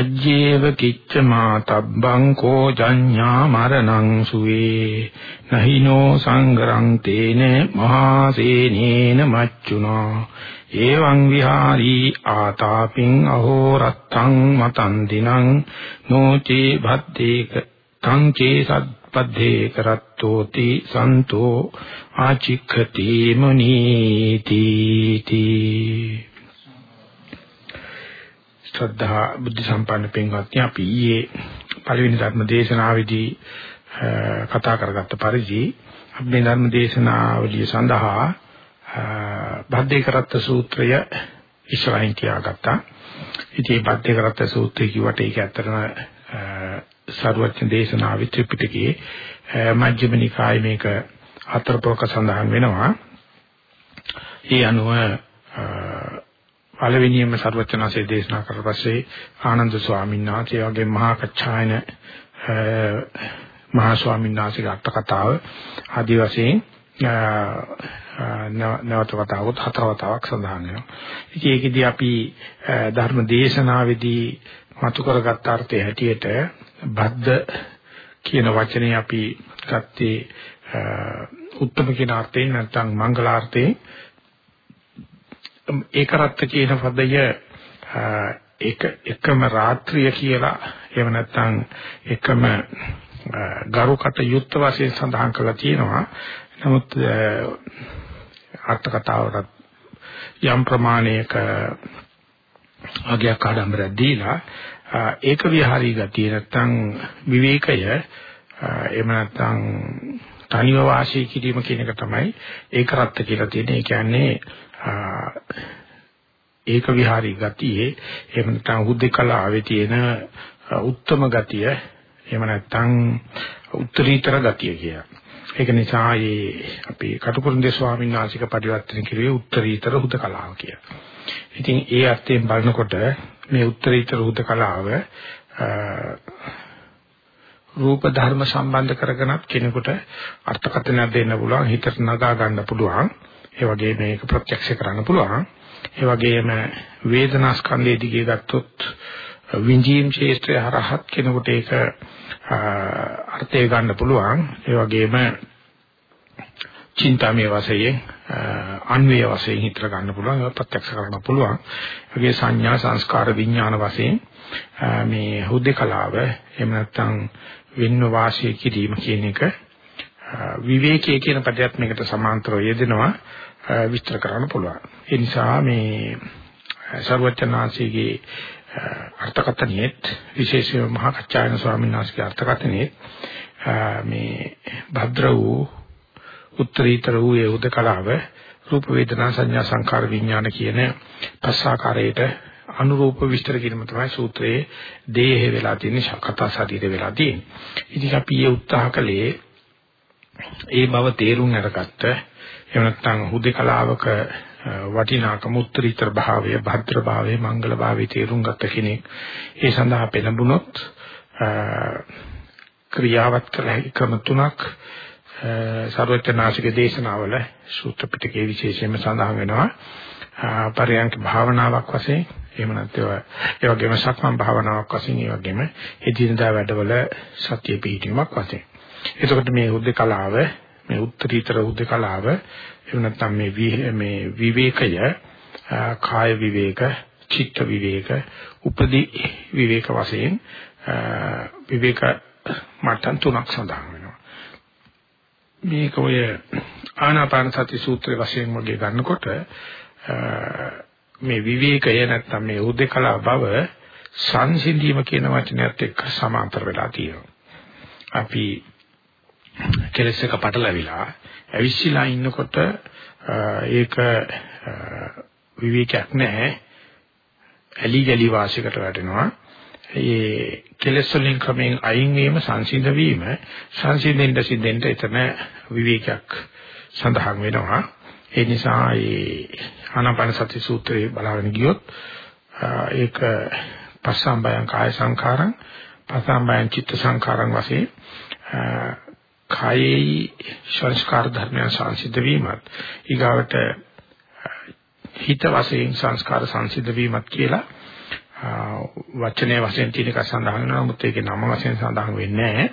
අජ්ජේව කිච්ච මාතබ්බං කෝ ජඤ්ඤා මරණං සුවේ නහිනෝ සංගරං තේන මහසේනේන මච්චුනා එවං විහාරී ආතාපින් අහෝ රත්තං මතං දිනං නොචේ භද්දේක තං චේ සත්පද්දේ කරත්තෝති සන්තෝ ආචික්ඛති මුනීති තී ශ්‍රද්ධා බුද්ධ සම්පන්න පින්වත්නි අපි ඊයේ පළවෙනි ධර්ම දේශනාවේදී කතා කරගත්ත පරිදි අපි මේ ධර්ම දේශනාවලිය සඳහා බද්දේ කරත්ත සූත්‍රය ඉස්සරහින් තියාගත්තා. ඉතින් මේ බද්දේ කරත්ත සූත්‍රය කිව්වට ඒක ඇත්තටම සරුවචන දේශනාවේ ත්‍රිපිටකයේ මජ්ක්‍ධිම නිකායේ මේක හතර පොක සඳහන් වෙනවා. ඒ අනුව පළවෙනියෙන්ම සර්වචනාසේ දේශනා කරලා පස්සේ ආනන්ද ස්වාමීන් වහන්සේ වගේ මහා කච්චායන මහා ස්වාමීන් වහන්සේගේ අට කතාව ආදි වශයෙන් නැවත වතාවොත් හතර වතාවක් සඳහන් වෙනවා. ඉතින් ඒකෙදී අපි ධර්ම දේශනාවේදී මතු කරගත් අර්ථය හැටියට බද්ද කියන වචනේ අපි ගත්තේ උත්තම කියන අර්ථයෙන් නැත්නම් මංගලාර්ථයෙන් ඒකරත්ත කියන පදය එක එකම රාත්‍රිය කියලා එහෙම නැත්නම් එකම ගරුකට යුක්ත වශයෙන් සඳහන් කරලා තියෙනවා. නමුත් අර්ථ කතාවකට යම් ප්‍රමාණයක අගයක් ආඩම්බරයක් දීලා ඒක විහාරී ගතිය නැත්නම් විවේකය එහෙම නැත්නම් තනිව වාසය කිරීම කියන එක තමයි ඒක රත්ත කියලා තියෙන්නේ. ඒ කියන්නේ ඒක විහාරී ගතියේ එහෙම නැත්නම් හුදෙකලාවේ තියෙන උත්තරම ගතිය එහෙම නැත්නම් උත්තරීතර ගතිය කියලා. ඒක නිසා මේ අපි කටුකුරුන්දේ ස්වාමීන් වහන්සේක පරිවර්තන කිරුවේ උත්තරීතර හුදකලාව කියලා. ඉතින් ඒ අර්ථයෙන් බලනකොට මේ උත්තරීතර හුදකලාව රූප ධර්ම සම්බන්ධ කරගෙනත් කෙනෙකුට අර්ථකථනයක් දෙන්න පුළුවන් හිතට නගා ගන්න පුළුවන් ඒ වගේ මේක ප්‍රත්‍යක්ෂ කරන්න පුළුවන්. ඒ වගේම වේදනා ස්කන්ධයේ දිගේ ගත්තොත් විඳීම් ශේෂ්ත්‍රය හරහත් කෙනෙකුට ඒක අර්ථය ගන්න පුළුවන්. ඒ වගේම චින්තාමය වශයෙන් අන්වේ වශයෙන් හිතර ගන්න පුළුවන් ඒක ප්‍රත්‍යක්ෂ කරන්න පුළුවන්. ඒගේ සංඥා සංස්කාර විඥාන වශයෙන් මේ හුදේකලාව එහෙම නැත්නම් වෙන්න වාසිය කිරීම කියන එක විවේකයේ කියන පදයක් මේකට සමාන්තරව යෙදෙනවා විස්තර කරන්න පුළුවන්. ඒ නිසා මේ සර්වචනාංශයේ අර්ථකථනයේත් විශේෂයෙන්ම මහා කච්චායන ස්වාමීන් වහන්සේගේ අර්ථකථනයේ මේ භද්‍ර වූ උත්තරීතර වූ ඒ උදකලාව රූප වේදනා සංඥා සංකාර විඥාන කියන පස්සාකාරයට අනුරූප විස්තර කිරීම තමයි සූත්‍රයේ දේහ වෙලා තියෙන කතා ශරීර වෙලා තියෙන්නේ. ඉතින් අපි ඒ උත්සාහ කළේ ඒ බව තේරුම් අරගත්ත එහෙම නැත්නම් හුදේකලාවක වටිනාකම උත්තරීතර භාවය භද්‍ර භාවය මංගල භාවය තේරුම් ගත්ත කෙනෙක්. ඒ සඳහා පෙළඹුණොත් ක්‍රියාවත් කළ හැකි ක්‍රම තුනක් සර්වඥාසික දේශනාවල සූත්‍ර පිටකයේ විශේෂයෙන්ම සඳහන් වෙනවා. පරයන්ක භාවනාවක් වශයෙන් එහෙම නැත්නම් ඒ වගේම සක්මන් භාවනාවක් වශයෙන් ඒ වගේම එදිනදා වැඩවල සත්‍ය පිහිටීමක් වශයෙන්. එතකොට මේ උද්ද කලාව මේ උත්තරීතර උද්ද කලාව එහෙම නැත්නම් මේ මේ විවේකය කාය විවේක චිත්ත විවේක උපදී විවේක වශයෙන් විවේක මට්ටම් තුනක් සඳහන් වෙනවා. මේක ඔය ආනාපාන සති සූත්‍රයේ වශයෙන් වගේ ගන්නකොට මේ විවේකය නැත්නම් මේ උද්දකලා බව සංසිඳීම කියන වචනයත් එක්ක සමාන්තර වෙලා තියෙනවා. අපි කෙලස් එක පටලැවිලා ඇවිස්සලා ඉන්නකොට ඒක විවේකයක් නැහැ. ඇලි ගලි වාසියකට වැටෙනවා. ඒ කෙලස් වලින් ක්‍රමයෙන් අයින් වීම සංසිඳ වීම සංසිඳෙන්න සිද්ධෙන්න එතන විවේකයක් සඳහන් වෙනවා. ඒ නිසා ඒ ආනාපාන සති සූත්‍රයේ බලාගෙන ගියොත් ඒක පස්සම්බයං කාය සංඛාරං පස්සම්බයං චිත්ත සංඛාරං වශයෙන් කායේ සංස්කාර ධර්මයන් සංසිද්ධ වීමත් ඊගාවට හිත වශයෙන් සංස්කාර සංසිද්ධ වීමත් කියලා වචනයේ වශයෙන් තියෙන එක සඳහන් වෙනවා නමුත් ඒකේ නම වශයෙන් සඳහන් වෙන්නේ නැහැ.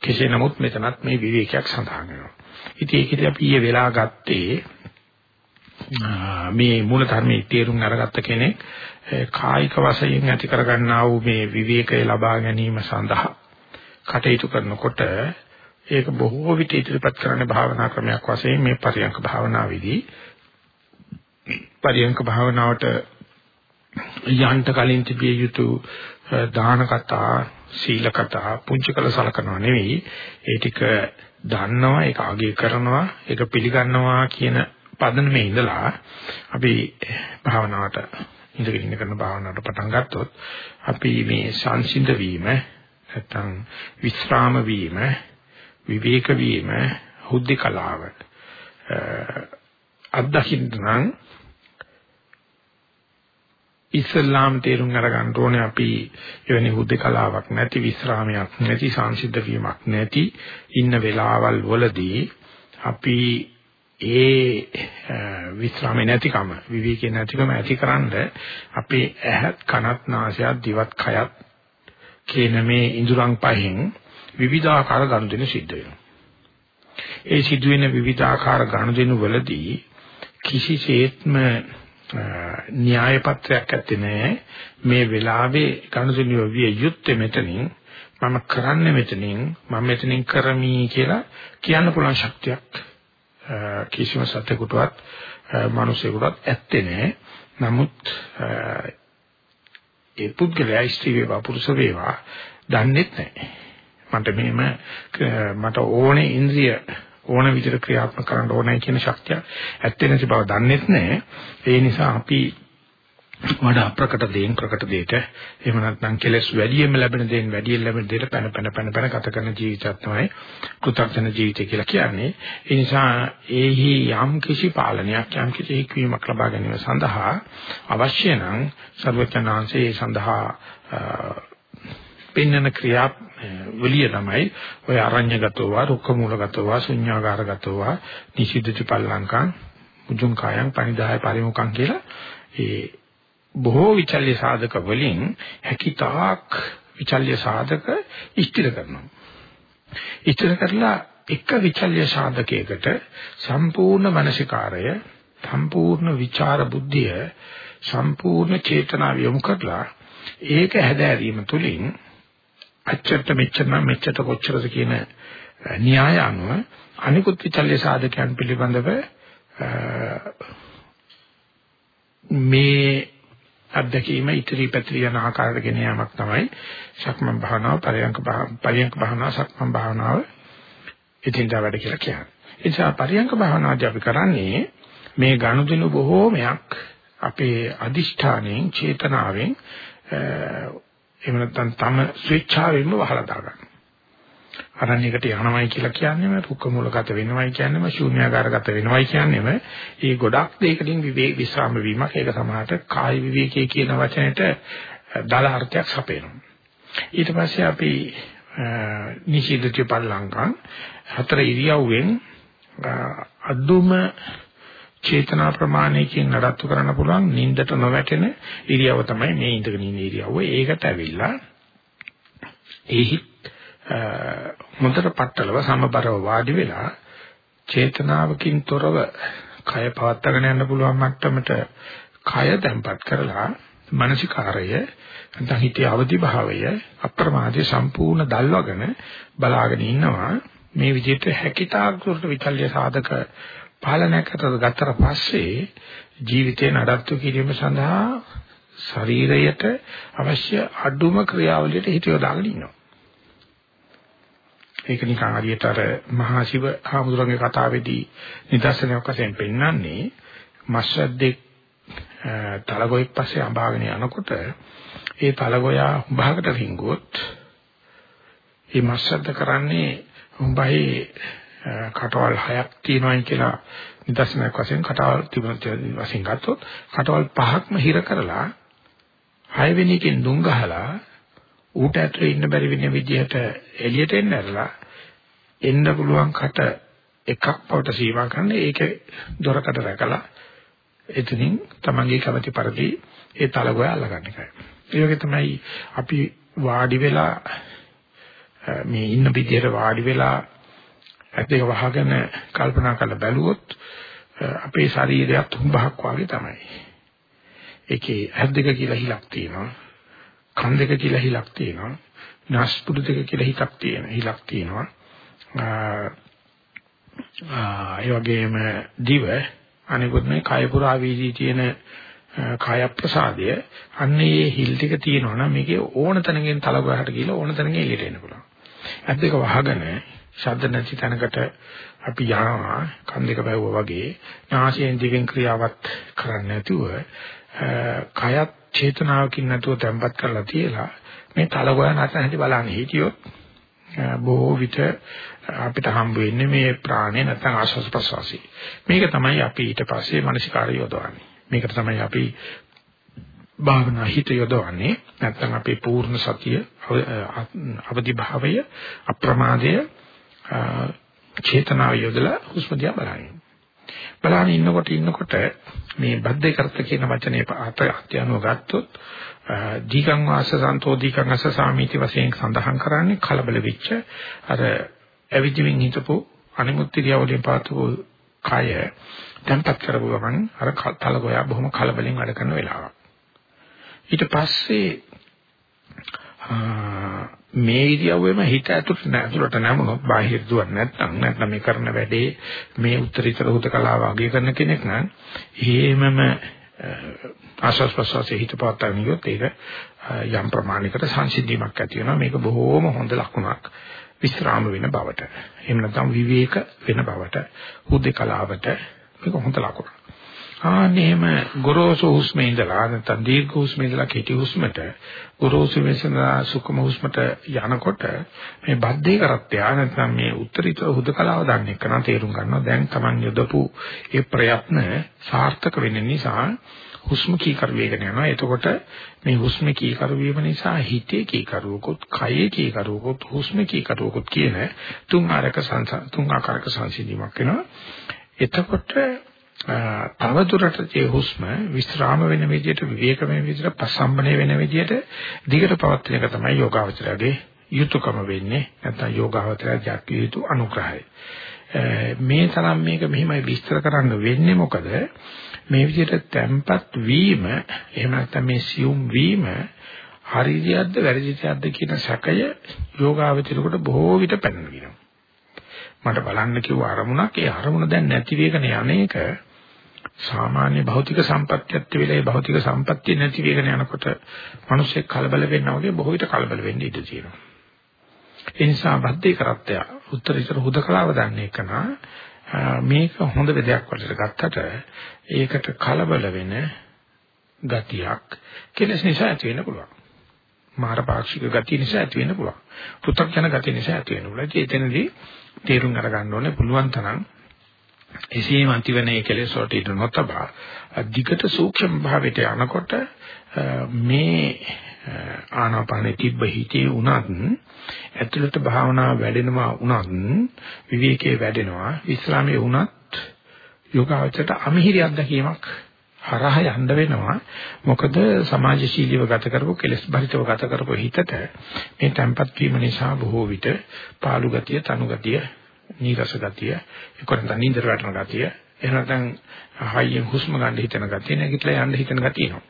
කෙසේ නමුත් මෙතනත් මේ විවේකයක් සඳහන් වෙනවා. ඉතින් ඒකදී අපි ඊයේ වෙලා ගත්තේ මේ මූල ධර්මයේ තේරුම් අරගත්ත කෙනෙක් කායික වශයෙන් ඇති කරගන්නා වූ මේ විවේකය ලබා ගැනීම සඳහා කටයුතු කරනකොට ඒක බොහෝ විට ඉදිරිපත් කරන්න භාවනා ක්‍රමයක් වශයෙන් මේ පරියංක භාවනාවේදී පරියංක භාවනාවට යන්ත කලින් තිබිය යුතු දාන කතා සීල කතා පුංචි කළ සලකනවා නෙවෙයි. ඒ ටික දන්නවා ඒක අගය කරනවා ඒක පිළිගන්නවා කියන පදනමේ ඉඳලා අපි භාවනාවට ඉඳගෙන ඉන්න කරන භාවනාවට පටන් ගත්තොත් අපි මේ සංසිඳ වීම නැත්තම් විස්්‍රාම වීම විවේක වීම හුද්ධි කලාව අත්දකින්න නම් ඉස්ලාම් තේරුම් අරගන්න ඕනේ අපි එවැනි හුදේකලාවක් නැති විස්රාමයක් නැති සංසිද්ධ වීමක් නැති ඉන්න වෙලාවල් වලදී අපි ඒ විස්රාමේ නැතිකම විවිකේ නැතිකම ඇතිකරනද අපේ ඇහත් කනත් නාසයත් දිවත් කයත් කියන මේ ඉඳුරන් පහෙන් විවිධාකාර ගනුදෙනු සිද්ධ වෙනවා. ඒ සිදුවෙන විවිධාකාර ගනුදෙනු වලදී කිසිසේත්ම න්‍යාය පත්‍රයක් ඇත්තේ නැහැ මේ වෙලාවේ ගනුදෙනු විය යුත්තේ මෙතනින් මම කරන්නේ මෙතනින් මම මෙතනින් කරමි කියලා කියන්න පුළුවන් ශක්තියක් කිසිම සත්‍යකටවත් මිනිසෙකුටවත් ඇත්තේ නැහැ නමුත් ඒ පුද්ගලයා ස්ත්‍රී වේවා පුරුෂ වේවා දන්නේ නැහැ මට මෙහෙම මට ඕනේ ඉන්ද්‍රිය ඕන විදිහට ක්‍රියාත්මක කරන්න ඕනේ කියන ශක්තිය ඇත්තේ නැති බව දන්නේත් නැහැ. ඒ නිසා අපි වඩා ප්‍රකට දේන් ප්‍රකට දෙයට එහෙම නැත්නම් කෙලස් වැඩියෙන්ම ලැබෙන දේන් වැඩියෙන් ලැබෙන දෙයට පැන පැන පැන පැන ගත කරන ජීවිතයක් තමයි කෘතඥ ජීවිතය කියලා කියන්නේ. ඒ නිසා ඒහි යම් කිසි පාලනයක් යම් කිසි හික්වීමක් ලබා ගැනීම සඳහා අවශ්‍ය නම් සර්වඥාන්සේ සඳහා පෙන්වන ක්‍රියා වලිය තමයි ඔය අරඤ්‍යගතව රුක්ක මූලගතව ශුන්‍යාගාරගතව නිසිද්ධති පල්ලංකං මුජුං කායං පනිදාය පරිමුඛං කියලා ඒ බොහෝ විචල්්‍ය සාධක වලින් හැකිතාක් විචල්්‍ය සාධක ඉස්තිර කරනවා. ඉස්තිර කරලා එක විචල්්‍ය සාධකයකට සම්පූර්ණ මනසිකාරය සම්පූර්ණ විචාර බුද්ධිය සම්පූර්ණ චේතනාව යොමු කරලා ඒක හැදෑරීම තුළින් අච්චරට මෙච්චර නම් මෙච්චරට කොච්චරද කියන න්‍යාය අනුව අනිකුත් විචල්්‍ය සාධකයන් පිළිබඳව මේ අධ්‍යක්ීම ඉදිරි පැතිරි යන ආකාරයට ගෙන යාමක් තමයි සක්මන් භාවනාව පරියංක පරියංක භාවනාව සක්මන් භාවනාව ඉදින්දා වැඩ කියලා කියන්නේ. ඒ නිසා පරියංක භාවනාවදී අපි කරන්නේ මේ ගනුදෙනු බොහෝමයක් අපේ අදිෂ්ඨාණයෙන් චේතනාවෙන් එහෙම නැත්නම් තම ස්විච්ඡාවෙන්ම වහලා දාගන්න. අරණ්‍යයකට යනවයි කියලා කියන්නේම රුක්ක මූලගත වෙනවයි කියන්නේම ශූන්‍යාකාරගත වෙනවයි කියන්නේම ඒ ගොඩක් දෙයකින් විවේක විස්රාම වීමක් ඒක සමාහට කාය විවේකයේ කියන වචනෙට දල අර්ථයක් සපේනවා. ඊට පස්සේ අපි නිශීදති පල්ලංකම් හතර ඉරියව්වෙන් අදුම චේතනා ප්‍රමාණයකින් නඩත්තු කරන්න පුළුවන් නින්දට නොවැටෙන ඉරියව තමයි මේ ඉඳගෙන ඉන්න ඉරියව්ව. ඒකට ඇවිල්ලා ඒහි මුදතර පట్టලව සමබරව වාඩි වෙලා චේතනාවකින් තොරව කය පවත්වාගෙන යන්න පුළුවන් මට්ටමට කය තැම්පත් කරලා මානසිකාරය නැත්නම් හිතේ අවදි භාවය අප්‍රමාදයේ සම්පූර්ණ දල්වගෙන බලාගෙන ඉන්නවා මේ විදිහට හැකිතාක් දුරට විචල්්‍ය සාධක පාලනයකට ගත්තට පස්සේ ජීවිතේ නඩත්තු කිරීම සඳහා ශරීරයට අවශ්‍ය අඩුම ක්‍රියාවලියට හිත යොදාගෙන ඉන්නවා. ඒක නිකන් හරියට අර මහා ශිව හාමුදුරන්ගේ කතාවේදී නිදර්ශනයක් වශයෙන් පෙන්වන්නේ මස්සද්දෙක් තලගොයෙක් පස්සේ අඹාගෙන යනකොට ඒ තලගොයා උභාගට රිංගුවොත් ඒ මස්සද්ද කරන්නේ උඹයි කටවල් හයක් තියෙනවායි කියලා නිදර්ශනයක් වශයෙන් කටවල් තිබුණත් වශයෙන් ගත්තොත් කටවල් පහක්ම හිර කරලා හයවෙනි එකෙන් දුම් ගහලා ඌට ඇතුලේ ඉන්න බැරි වෙන විදිහට එළියට එන්න ඇරලා එන්න පුළුවන් කට එකක් පවට සීමා කරන්න ඒක දොරකට රැකලා එතනින් තමන්ගේ කැමැති පරිදි ඒ තලගොය අල්ලගන්න එකයි. ඒ වගේ තමයි අපි වාඩි වෙලා මේ ඉන්න විදියට වාඩි වෙලා ඇත්තක වහගෙන කල්පනා කරලා බැලුවොත් අපේ ශරීරයත් හුඹහක් වගේ තමයි. ඒකේ ඇස් දෙක කියලා හිලක් තියෙනවා. කන් දෙක කියලා හිලක් තියෙනවා. නාස්පුඩු දෙක කියලා හිතක් තියෙන හිලක් තියෙනවා. ඒ වගේම දිව අනිකුත් මේ කය පුරා වීදී තියෙන කාය ප්‍රසාදය අන්නේ හිල් ටික තියෙනවා නම් මේකේ ඕන තැනකින් තලගහට ගිහලා ඕන තැනකින් එළියට එන්න පුළුවන්. ඇස් දෙක වහගෙන ශබ්ද නැති තැනකට අපි යනවා කන් දෙක බැවුවා වගේ නාසයෙන් දිවෙන් ක්‍රියාවත් කරන්නේ නැතුව කයත් චේතනාවකින් නැතුව තැම්පත් කරලා තියලා මේ තලගොය නැත්නම් හිටි බලන්නේ හිටියොත් බොහෝ විට අපිට හම්බ වෙන්නේ මේ ප්‍රාණය නැත්නම් ආශ්වාස ප්‍රශ්වාසي. මේක තමයි අපි ඊට පස්සේ මානසිකාරය යොදවන්නේ. මේකට තමයි අපි භාවනා හිත යොදවන්නේ. නැත්නම් අපේ පූර්ණ සතිය අවදි භාවය අප්‍රමාදය චේතනාව යොදලා හුස්ම දිහා බලන්නේ. බලන ඉන්නකොට ඉන්නකොට මේ බද්දේ කරත කියන වචනේ අත අත්‍යනුව ගත්තොත් දීගං වාස සන්තෝ දීගං අස සාමීති වශයෙන් සඳහන් කරන්නේ කලබල වෙච්ච අර ඇවිදිමින් හිටපු අනිමුත්තිරියවලින් පාතපු කය tempat කරපු ගමන් අර තලගොයා බොහොම කලබලෙන් වැඩ කරන වෙලාවක්. ඊට පස්සේ මේ ඉරියව්වෙම හිත ඇතුළට ඇතුළට නැමුණොත් බාහිර දුවක් නැත්නම් නැත්නම් මේ කරන වැඩේ මේ උත්තරීතර හුදකලාව අගය කරන කෙනෙක් නම් එහෙමම ආශස් ප්‍රසවාසයේ හිත පාත්තගෙන ගියොත් ඒක යම් ප්‍රමාණයකට සංසිද්ධියක් ඇති වෙනවා. මේක බොහෝම හොඳ ලකුණක් විස්්‍රාම වෙන බවට. එහෙම නැත්නම් විවේක වෙන බවට හුදකලාවට මේක හොඳ ලකුණක්. ආන්නේම ගොරෝසු හුස්මේ ඉඳලා නැත්නම් දීර්ඝ හුස්මේ ඉඳලා කෙටි හුස්මට ගොරෝසු වෙසඳා සුකම හුස්මට යනකොට මේ බද්ධේ කරත්තය නැත්නම් මේ උත්තරීතර හුදකලාව දන්නේ කරන තේරුම් ගන්නවා. දැන් Taman යොදපු ඒ ප්‍රයත්න සාර්ථක වෙන්න නිසා හුස්ම කීකරු වේගන යනවා. එතකොට මේ හුස්ම කීකරු වීම නිසා හිතේ කීකරුවකොත් කයේ කීකරුවකොත් හුස්ම කීකරුවකොත් කියන තුන් ආකාරක තුන් ආකාරක සංසිඳීමක් වෙනවා. එතකොට තව දුරට ඒ හුස්ම විස්්‍රාම වෙන විදිහට විවේක වෙන විදිහට පසම්බනේ වෙන විදිහට දිගට පවත්වන එක තමයි යෝගාවචරයේ යුතුයකම වෙන්නේ. නැත්නම් යෝගාවචරය ජාති යුතු අනුග්‍රහය. මේ තරම් මේක මෙහිමයි විස්තර කරන්න වෙන්නේ මොකද? මේ විදිහට තැම්පත් වීම එහෙම නැත්නම් මේ සියුම් වීම හරියක්ද වැරදියක්ද කියන සැකය යෝගාවචරයට බොහෝ විට පැනනගිනවා මට බලන්න කිව්ව අරමුණක් ඒ අරමුණ දැන් නැති වෙගෙන යන්නේක සාමාන්‍ය භෞතික සම්පත්තියත් වෙලේ භෞතික සම්පත්තිය නැති වෙගෙන යනකොට මිනිස්සෙක් කලබල වෙනවා වගේ බොහෝ විට කලබල වෙන්න ඉඩ තියෙනවා. ඒ නිසා බද්ධේ කරත්තය උත්තරීතර හුදකලාව දන්නේ කනා මේක හොඳ දෙයක් වලට ගත්තට ඒකට කලබල වෙන ගතියක් කෙලස් නිසා ඇති වෙන්න පුළුවන්. මාර පාක්ෂික ගතිය නිසා ඇති වෙන්න පුළුවන්. පෘථග්ජන ගතිය නිසා ඇති වෙන්න පුළුවන්. ඒ එතනදී තේරුම් අරගන්න ඕනේ පුළුවන් තරම් එසේම අන්තිවනේ කෙලෙස් වලට ඉඳ නොතබා අධිකට සූක්ෂම භාවයට යනකොට මේ ආනාපානෙ තිබ්බ හිතේ උනත් ඇතුළත භාවනාව වැඩෙනවා උනත් විවේකයේ වැඩෙනවා ඉස්ලාමයේ උනත් යෝගාවචරයට අමිහිරි අත්දැකීමක් හරහා යන්න වෙනවා. මොකද සමාජශීලීව ගත කරපු කෙලස් බරිතව ගත කරපු හිතට මේ tempat වීම නිසා බොහෝ විට පාළු ගතිය තනු ගතිය නීරස ගතිය, ඒකට නින්දර වැටෙන ගතිය, එහෙම නැත්නම් හයියෙන් හුස්ම ගන්න හිතන ගතිය, නැගිටලා යන්න හිතන ගතිය එනවා.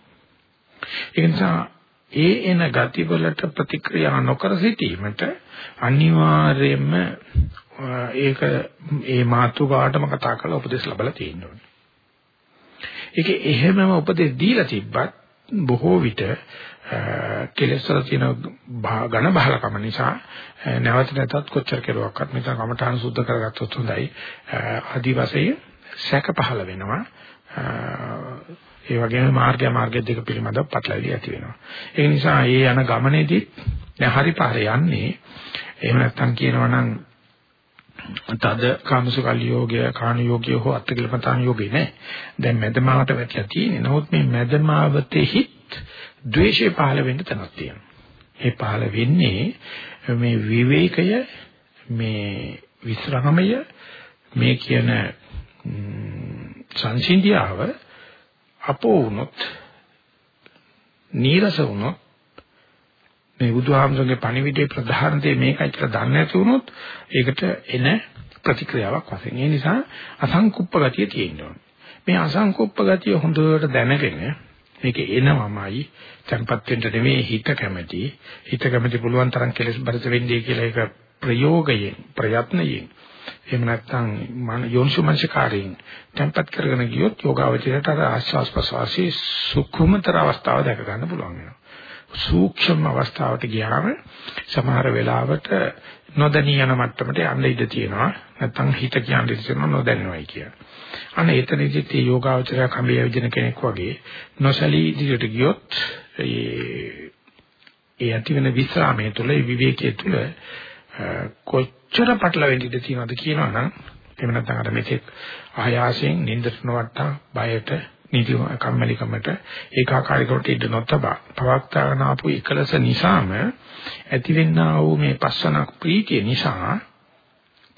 ඒ නිසා ඒ එන ගති වලට ප්‍රතික්‍රියා නොකර සිටීමට අනිවාර්යයෙන්ම ඒක ඒ මාතුකාටම කතා කරලා උපදෙස් ලැබලා තියෙන්න ඕනේ. ඒක එහෙමම උපදෙස් දීලා තිබ්බත් බොහෝ විට කෙලෙස් වල තියෙන ඝන බහලකම නිසා නැවත නැතත් කොච්චර කෙරුවක්වත් මෙතන කමඨාන සුද්ධ කරගත්තොත් හොඳයි. ආදි වශයෙන් සැක පහළ වෙනවා. ඒ වගේම මාර්ගය මාර්ගය දෙක පිළිබඳව පටලැවිලි ඇති වෙනවා. ඒ නිසා මේ යන ගමනේදී දැන් හරි පාරේ යන්නේ එහෙම නැත්නම් කියනවා නම් තද කාමසුකල් යෝගය කාණ යෝගය හෝ අත්කලපතාන යෝගය නෑ. දැන් මැදමාවට වැටලා තියෙන්නේ. නමුත් මේ මැදමාවතෙහි ද්වේෂය පහළ වෙන්න තැනක් තියෙනවා. ඒ පහළ වෙන්නේ මේ විවේකය මේ විස්රාමය මේ කියන සංසිඳියාව අපෝ වුණොත් නීරස වුණොත් මේ බුදුහාමුදුරගේ පණිවිඩයේ ප්‍රධාන දේ මේකයි කියලා දන්නේ නැති වුණොත් ඒකට එන ප්‍රතික්‍රියාවක් වශයෙන්. ඒ නිසා අසංකුප්ප ගතිය තියෙන්න ඕනේ. මේ අසංකුප්ප ගතිය හොඳට දැනගෙන මේක එනවමයි tempat වෙන්න නෙමෙයි හිත කැමැති. හිත කැමැති පුළුවන් තරම් කෙලස් බරිත වෙන්නේ කියලා ඒක ප්‍රයෝගයෙන් ප්‍රයත්නයෙන් එහෙම නැත්නම් මන යෝනිසුමංසකාරයෙන් tempat කරගෙන ගියොත් යෝගාවචරයට අර ආස්වාස් ප්‍රසවාසී සුඛමතර අවස්ථාව දැක ගන්න පුළුවන් වෙනවා. සූක්ෂම අවස්ථාවට ගියාම සමහර වෙලාවට නොදැනී යන මට්ටමට යන්න ඉඩ තියෙනවා. නැත්නම් හිත කියන්නේ ඉතින් නොදැනනවයි කියන. අන්න එතනදිත් මේ යෝගාවචරය කඹේ විදින කෙනෙක් වගේ නොසලී ඉදිරියට ගියොත් ඒ ඒ ඇති වෙන විස්රාමයේ තුල විවේකයේ තුල කොච්චර පටලවෙන්න ඉඩ තියෙනවද කියනවනම් එහෙම නැත්නම් අර මෙතෙක් ආයාසයෙන් නින්දට නොවට්ටා බයට නීති කම්මැලිකමට ඒකාකාරීකමට ඉඩ නොතබා පවක්තාගෙන ආපු එකලස නිසාම ඇතිවෙනා වූ මේ පස්සන ප්‍රීතිය නිසා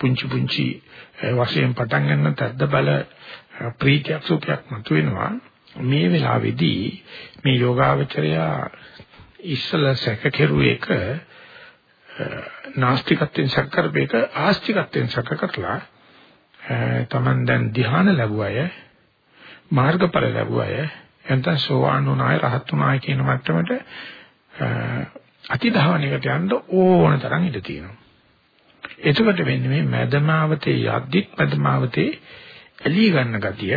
පුංචි පුංචි වශයෙන් පටන් ගන්න තද්ද බල ප්‍රීතියක් සුඛයක් මතුවෙනවා. මේ වෙලාවේදී මේ යෝගාවචරය ඉස්සල සැක කෙරුවේක නාස්තිකත්වයෙන් සැක කරපේක ආස්තිකත්වයෙන් සැක කරලා තමන් දැන් ධ්‍යාන ලැබුවය මාර්ගඵල ලැබුවය එතන සෝවාන් වුණාය රහත් වුණාය කියන මට්ටමට අතිධාවනයකට යන්න ඕන තරම් ඉඩ තියෙනවා. එතකොට වෙන්නේ මේ මදමාවතේ යද්දිත් මදමාවතේ ඇලී ගන්න ගතිය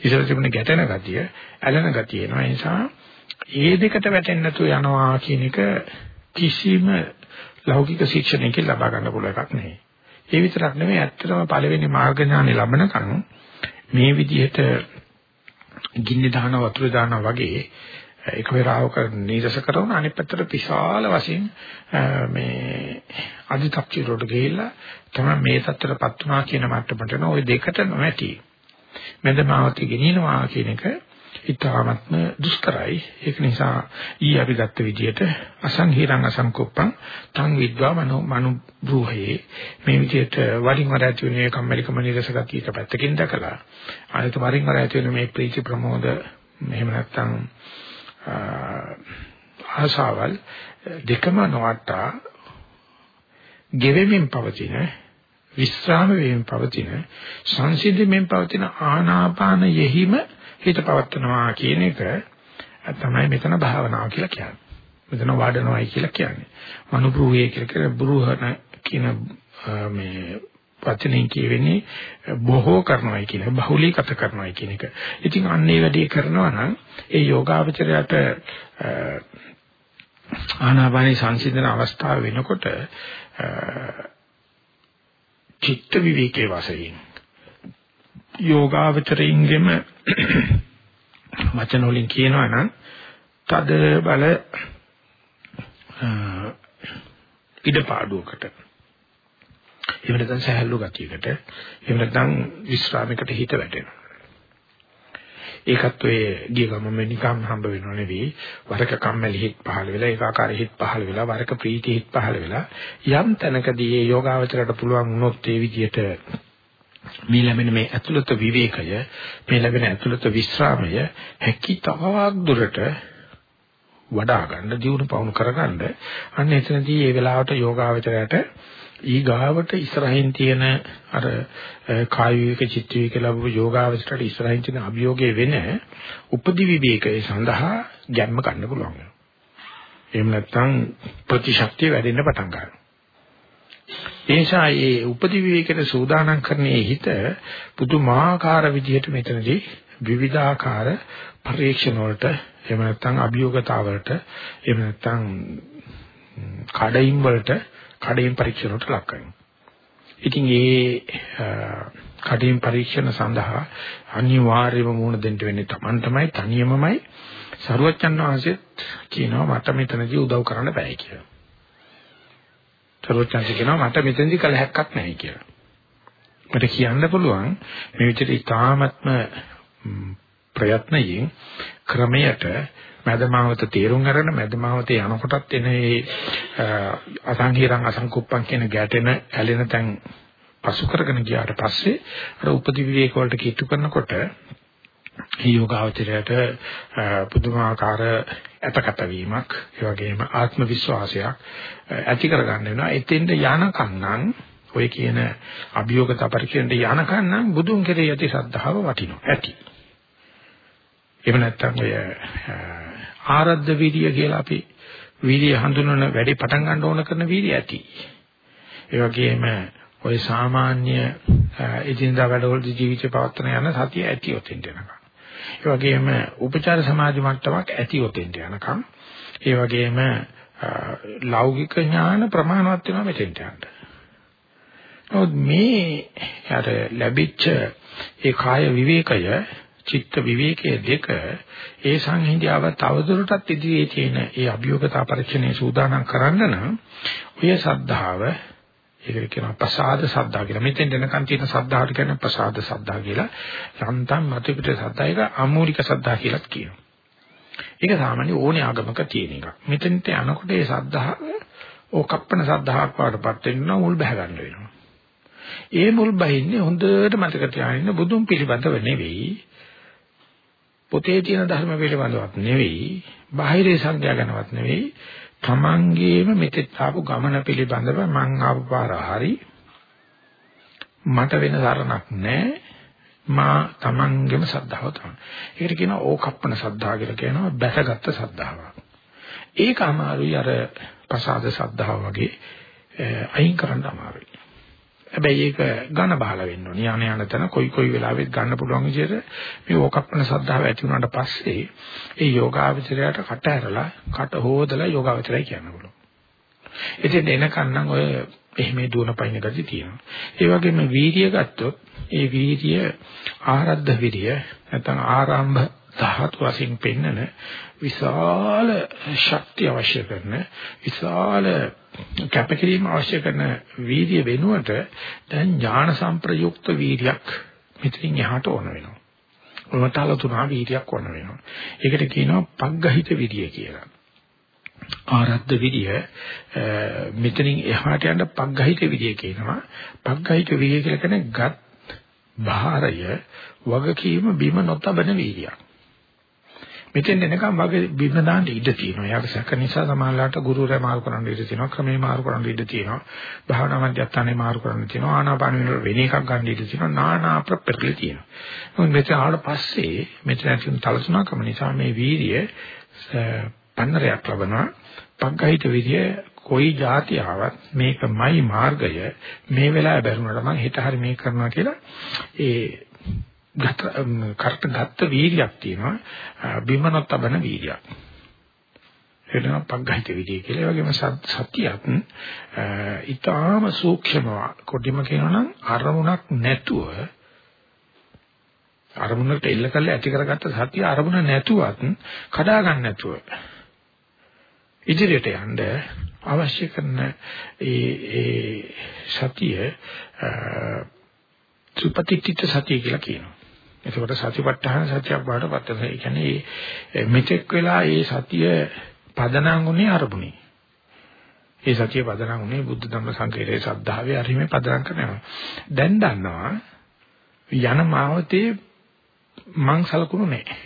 ඉතල තිබුණ ගැටෙන ගතිය ඇලෙන ගතිය එනවා. ඒ නිසා ඒ දෙකට වැටෙන්නේ නැතුව යනවා කියන එක කිසිම ලෞකික ශික්ෂණයකින් ලබා ගන්න පුළුවන් එකක් නෙවෙයි. ඒ විතරක් නෙවෙයි ඇත්තටම පළවෙනි මාර්ග ඥානෙ ලබනකන් මේ විදිහට ගින්න දාන වතුර දාන වගේ එක වෙලාවක නීරස කරන අනිත් පැත්තට විශාල වශයෙන් මේ අධිතක්චිරෝට ගිහිල්ලා තමයි මේ තත්ත්වයටපත් වුණා කියන මට්ටමට නෝ ওই දෙකට නොමැටි. මෙදමාවති ගෙනිනවා කියන එක ඉතාමත්ම දුෂ්කරයි. ඒක නිසා ඊ අපි ගත්ත විදිහට අසංහිරං අසංකුප්පං තං විද්වා මනෝ මනු බ්‍රූහේ මේ විදිහට වරින් වර ඇති වෙන කම්මැලිකම නිරසගතිය එක පැත්තකින් දැකලා ආයත වරින් වර ඇති වෙන මේ ප්‍රීති ප්‍රමෝද එහෙම නැත්නම් ආසාවල් දෙකම නොවට්ටා ගෙවෙමින් පවතින විස්්‍රාම වෙමින් පවතින සංසිද්ධියෙන් පවතින ආනාපාන යෙහිම හිත පවත්නවා කියන එක තමයි මෙතන භාවනාව කියලා කියන්නේ. මෙතන වඩනවායි කියලා කියන්නේ. මනුප්‍රූහය කියලා කියන බුරුහන කියන මේ වචනෙන් කියවෙන්නේ බොහෝ කරනවායි කියන බහුලීගත කරනවායි කියන එක. ඉතින් අන්නේ වැඩේ කරනවා නම් ඒ යෝගාවචරයට ආනාපානී සංසිඳන අවස්ථාව වෙනකොට චිත්ත විවේකයේ වශයෙන් යෝගාවචරයින්ගෙම වචන වලින් කියනවා නම් තද බල ඉඩපාඩුවකට. එහෙම නැත්නම් සහැල්ලු ගතියකට. එහෙම නැත්නම් විශ්‍රාමයකට හිත වැටෙනවා. ඒකත් ඔය ගිය ගමම නිකම් හම්බ වෙනව නෙවෙයි. වරක කම්මැලි හිත් පහළ වෙලා ඒකාකාරී හිත් පහළ වෙලා වරක ප්‍රීති හිත් පහළ වෙලා යම් තැනකදී මේ යෝගාවචරයට පුළුවන් වුණොත් ඒ විදිහට මේ ලැබෙන මේ ඇතුළත විවේකය මේ ලැබෙන ඇතුළත විශ්‍රාමය හැකිතාක් දුරට වඩා ගන්න දියුණු පවුණු කරගන්න අන්න එතනදී මේ වෙලාවට යෝගාවචරයට ඊගාවට ඉස්සරහින් තියෙන අර කාය විවේක චිත්ත විවේක ලැබුව යෝගාවචරයට ඉස්සරහින් තියෙන අභියෝගයේ වෙන උපදි විවේකයේ සඳහා ගැම්ම ගන්න පුළුවන්. එහෙම නැත්නම් ප්‍රතිශක්තිය වැඩෙන්න පටන් ගන්නවා. ඒ නිසා මේ උපදි විවේකයට සූදානම් කරන්නේ හිත පුදුමාකාර විදිහට මෙතනදී විවිධාකාර පරීක්ෂණ වලට එහෙම නැත්නම් අභියෝගතා වලට එහෙම නැත්නම් කඩයින් වලට කඩයින් පරීක්ෂණ වලට ලක් කරනවා. ඉතින් මේ කඩයින් පරීක්ෂණ සඳහා අනිවාර්යම මුණ දෙන්න වෙන්නේ Taman තමයි තනියමමයි සරුවච්චන් වහන්සේත් කියනවා මට මෙතනදී උදව් කරන්න බෑ කියලා. සරුවච්චන්සි කියනවා මට මෙතනදී කල හැක්කක් නැහැ කියලා. මට කියන්න පුළුවන් මේ විදිහට ඉතාමත්ම ප්‍රයත්නයෙන් ක්‍රමයට මදමාවත තේරුම් අරගෙන මදමාවතේ යනකොටත් එන ඒ අසංහිරං අසංකුප්පං කියන ගැටෙන ඇලෙන තැන් පසු කරගෙන ගියාට පස්සේ අර උපදි විවේක වලට කිට්ටු කරනකොට මේ යෝගාවචරයට පුදුමාකාර අපකත වීමක් ඒ වගේම ආත්ම විශ්වාසයක් ඇති කරගන්න වෙනවා. එතෙන්ට යනකම් නම් ඔය කියන අභියෝගත පරිච්ඡේදයට යනකම් නම් බුදුන් කෙරෙහි ඇති ශ්‍රද්ධාව වටිනවා. ඇති. එහෙම නැත්නම් ඔය ආරද්ධ විරිය කියලා අපි විරිය හඳුනන වැඩි පටන් ගන්න ඕන කරන විරිය ඇති. ඒ වගේම ඔය සාමාන්‍ය එදිනදා වැඩවලදී ජීවිතය පවත්වන යන සතිය ඇති ඔතෙන්ට යනකම් ඒ වගේම උපචාර සමාධි මට්ටමක් ඇති ඔතෙන්ට යනකම් ඒ වගේම ලෞකික ඥාන ප්‍රමාණවත් වෙනවා මෙතෙන්ට යන්න. නමුත් මේ යට ලැබිච්ච ඒ කාය විවේකය චිත්ත විවේකයේ දෙක ඒ සංහිඳියාව තවදුරටත් ඉදිරියේ තියෙන ඒ අභියෝගතා පරීක්ෂණේ සූදානම් කරන්න නම් ඔය සද්ධාව ඒකට කියනවා ප්‍රසාද සද්ධා කියලා. මෙතෙන් දෙනකන් තියෙන සද්ධාට කියන්නේ ප්‍රසාද සද්ධා කියලා. යන්තම් මත පිට සද්ධා එක අමූලික සද්ධා කියලාත් කියනවා. ඒක සාමාන්‍ය ඕනේ ආගමක තියෙන එකක්. මෙතෙන්ට යනකොට ඒ සද්ධාව ඕකප්පන සද්ධාවක් වඩපත් වෙනවා මුල් බහ ගන්න වෙනවා. ඒ මුල් බහින්නේ හොඳට මතක තියාගන්න බුදුන් පිළිබඳව නෙවෙයි. පොතේ තියෙන ධර්ම පිළිබඳවත් නෙවෙයි. බාහිර සංඥා ගැනවත් නෙවෙයි. තමන්ගේම මෙතෙත් ආපු ගමන පිළිබඳව මං ආපු පාර හරි මට වෙන සරණක් නැහැ මා තමන්ගේම සද්ධාව තමයි. ඒකට කියනවා ඕකප්පන සද්ධා කියලා කියනවා බැසගත් සද්ධාවක්. ඒක අමාරුයි අර ප්‍රසාද සද්ධාව වගේ අයින් කරන්න අමාරුයි. හැබැයි ඒක ඝන බහල වෙන්න ඕනේ. යانے යන තැන කොයි කොයි වෙලාවෙත් ගන්න පුළුවන් විදිහට මේ ඕකප්පන සද්ධාව ඇති වුණාට පස්සේ ඒ යෝගාවචරයට කට ඇරලා කට හොදලා යෝගාවචරය කියන්න පුළුවන්. ඉතින් එනකන් නම් ඔය එහෙම දුවන පයින් ගති තියෙනවා. ඒ වගේම වීර්ය ගත්තොත් ඒ වීර්ය ආරද්ධ විරිය නැත්නම් ආරම්භ ධාතු වශයෙන් පෙන්නන විශාල ශක්තිය අවශ්‍ය කරන විශාල කැපකිරීම අවශ්‍ය කරන වීර්ය වෙනුවට දැන් ඥාන සංප්‍රයුක්ත වීර්යයක් මෙතනින් එහාට ඕන වෙනවා. උමතල තුනා වීර්යයක් ඕන වෙනවා. ඒකට කියනවා පග්ගහිත විරිය කියලා. ආරද්ධ විරිය මෙතනින් එහාට යන පග්ගහිත විරිය කියනවා. පග්ගහිත විරිය කියලා කියන්නේ ගත් භාරය වගකීම බිම නොතබන වීර්යයක්. මෙතෙන් එනකම් වගේ බින්න දාන්න ඉඩ තියෙනවා. යාක සැක නිසා සමාහලට ගුරුවරයා මාරු කරන්න ඉඩ තියෙනවා. ක්‍රමේ මාරු කරන්න ඉඩ තියෙනවා. භාවනා මධ්‍යස්ථානේ මාරු කරන්න තියෙනවා. ආනාපාන වල වෙන එකක් ගන්න ඉඩ තියෙනවා. නානා ප්‍රප්‍රකල තියෙනවා. මොකද මෙතන ආවට පස්සේ මෙතන තියෙන තලසුණකම නිසා මේ වීර්ය පන්නරයක් ලබනවා. පග්ගහිත විදිය කොයි જાති ආවත් මේකමයි මාර්ගය මේ වෙලාවේ බැරුණාට මම හිත හරි මේක කරනවා කියලා ඒ ගත කරට ගත්ත වීර්යයක් තියෙනවා බිමනොත් තබන වීර්යයක් එනවා පග්ගහිත විදිය කියලා. ඒ වගේම සත්‍යයක් ඊටාම සූක්ෂමව කොටිම කියනනම් අරමුණක් නැතුව අරමුණට එල්ල කරලා ඇති කරගත්ත සත්‍ය අරමුණ නැතුවත් කඩා ගන්න නැතුව ඉදිරියට යන්න අවශ්‍ය කරන ඒ ඒ සතිය සුපතිත්‍ිත සතිය කියලා කියනවා. එතකොට සතිපට්ඨාන සත්‍යයක් බාටපත් වෙනවා. ඒ කියන්නේ මෙතෙක් වෙලා ඒ සතිය පදනම් උනේ අරමුණේ. ඒ සතිය පදනම් උනේ බුද්ධ ධම්ම සංකේතයේ ශ්‍රද්ධාවේ අරිමේ පදනම් කරනවා. දැන් දන්නවා යන මාවතේ මං සලකුණු නැහැ.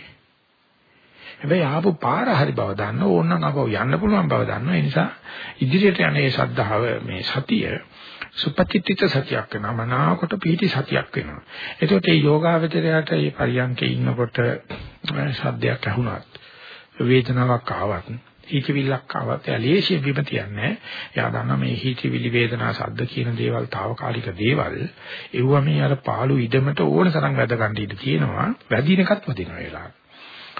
හැබැයි ආපු පාර හරි බව දන්න ඕනනම් ආපහු යන්න පුළුවන් බව දන්න. ඒ නිසා ඉදිරියට යන මේ ශ්‍රද්ධාව මේ සතිය සුපතිත්‍ිත සතියක් වෙනවා. මනාවකට පිහිටි සතියක් වෙනවා. එතකොට මේ යෝගාවචරයට මේ පරියන්කේ ඉන්නකොට ශබ්දයක් ඇහුණත් වේදනාවක් ආවත් හිතවිල්ලක් ආවත් ඇලේශිය බිම තියන්නේ එයා දන්නා මේ හිතවිලි වේදනා ශබ්ද කියන දේවල් తాවකාලික දේවල්. ඒව මේ අර පාළු ඉදමට ඕන තරම් වැද ගන්න ඉඩ තියෙනවා. වැදිනකත් වදිනවා ඒලා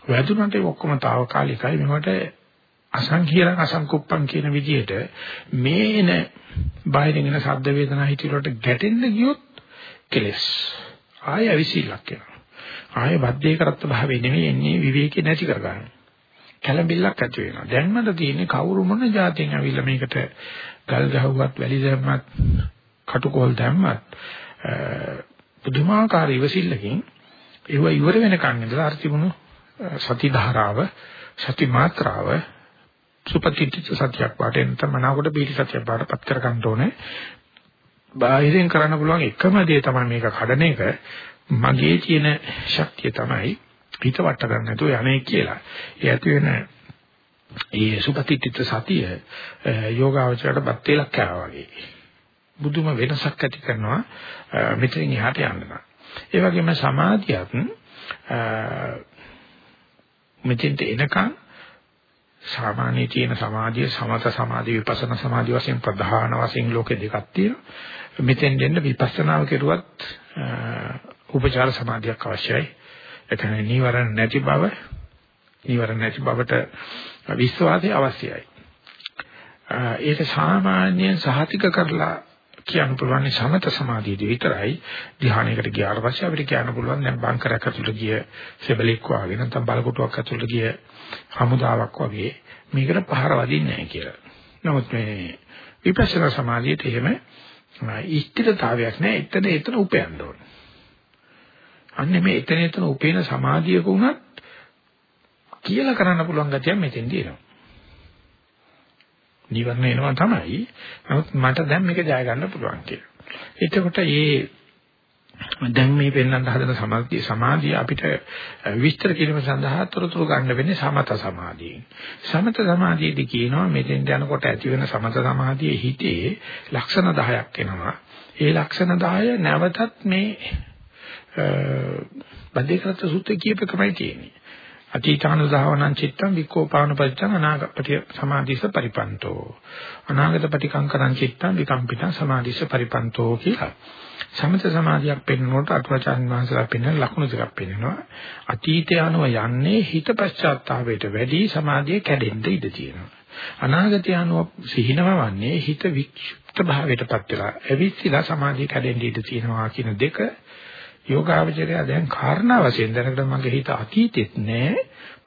වැදුනට ඔක්කොම తాවකාලිකයි. මේවට අසංඛීරං අසංකුප්පං කියන විදිහට මේන බාහිරින් එන ශබ්ද වේදනා හිතිරට ගැටෙන්න ගියොත් කෙලස්. ආය අවිසිලක් වෙනවා ආය බද්ධේ කරත්ත භාවය නෙමෙයි එන්නේ විවේකේ නැති කරගන්න. කැළඹිල්ලක් ඇති වෙනවා. දැන් මට තියෙන්නේ කවුරු මොන જાතියෙන් ඇවිල්ලා මේකට ගල් ගහුවත් වැලි දැම්මත් කටුකොල් දැම්මත් පුදුමාකාර ඉවසිල්ලකින් ඒව ඉවර වෙනකන් ඉඳලා අර තිබුණු සති ධාරාව සති මාත්‍රාව සුපතිත්‍ත්‍ය සත්‍යයක් වාටෙන් තමනාකොට බීටි සත්‍යයක් වාටපත් කර ගන්න ඕනේ. බාහිරින් කරන්න පුළුවන් එකම දේ තමයි මේක කඩන එක. මගේ තියෙන ශක්තිය තමයි හිත වට ගන්න නැතුව යන්නේ කියලා. ඒ ඇති වෙන ඒ සුපතිත්‍ිත සතිය යෝගාවචරයට බත් වේලක් කරා වගේ. බුදුම වෙනසක් ඇති කරනවා මෙතනින් එහාට යන්න. ඒ වගේම සමාධියත් මෙතෙන්ට එනකන් සාමාන්‍ය තියෙන සමාධිය සමත සමාධි විපස්සනා සමාධි වශයෙන් ප්‍රධාන වශයෙන් ලෝකෙ දෙකක් තියෙනවා. මෙතෙන් දෙන්න විපස්සනාව කෙරුවත් උපචාර සමාධියක් අවශ්‍යයි. ඒ කියන්නේ නීවරණ නැති බව නීවරණ නැති බවට විශ්වාසය අවශ්‍යයි. ඒක සාමාන්‍යයෙන් සහතික කරලා කියන්න පුළුවන් සමත සමාධියදී විතරයි ධ්‍යානයකට ගියාට පස්සේ අපිට කියන්න පුළුවන් දැන් බංකරයක් ඇතුළට ගිය සෙබලෙක් වගේ නැත්නම් බලකොටුවක් ඇතුළට ගිය හමුදාවක් වගේ මේකට පහර වදින්නේ නැහැ කියලා. නමුත් මේ විපස්සනා සමාධියට එහෙම ඉෂ්ටිතතාවයක් නැහැ. එතන එතන උපයන්න ඕනේ. අන්නේ මේ එතන එතන උපේන සමාධියක උනත් කියලා කරන්න පුළුවන් ගතියක් මෙතෙන්දී එනවා. නිවර්ණ එනවා තමයි. නමුත් මට දැන් මේක ජය ගන්න පුළුවන් කියලා. එතකොට මේ දැන් මේ පෙන්වන්න හදන සමාධිය සමාධිය අපිට විස්තර කිරීම සඳහා තොරතුරු ගන්න වෙන්නේ සමත සමාධියෙන්. සමත සමාධියේදී කියනවා මෙතෙන් යනකොට ඇති වෙන සමත සමාධියේ හිතේ ලක්ෂණ 10ක් එනවා. ඒ ලක්ෂණ 10 නැවතත් මේ බද්ධේකරත් සූත්‍රයේ කියපේකමයි තියෙන්නේ. අතීතානුධාවනං චිත්තං විකෝපාන පරිච්ඡං අනාගපටි සමාධිස පරිපන්තෝ. අනාගත පටිකංකරං චිත්තං විකම්පිතං සමාධිස පරිපන්තෝ කියලා. සමත සමාධියක් පෙන්වනකොට අටවචාන් වහන්සේලා පෙන්වන ලක්ෂණ ටිකක් පෙන්වනවා. අතීතය අනුව යන්නේ හිත පශ්චාත්තාපයට වැඩි සමාධිය කැඩෙන්න ඉඩ තියෙනවා. අනාගතය අනුව සිහිනවන්නේ හිත වික්ෂිප්ත භාවයටපත් වෙලා එවිස්සලා සමාධිය කැඩෙන්න ඉඩ තියෙනවා කියන දෙක යෝගාවචරය දැන් කාරණා වශයෙන් දැනකට මගේ හිත අතීතෙත් නෑ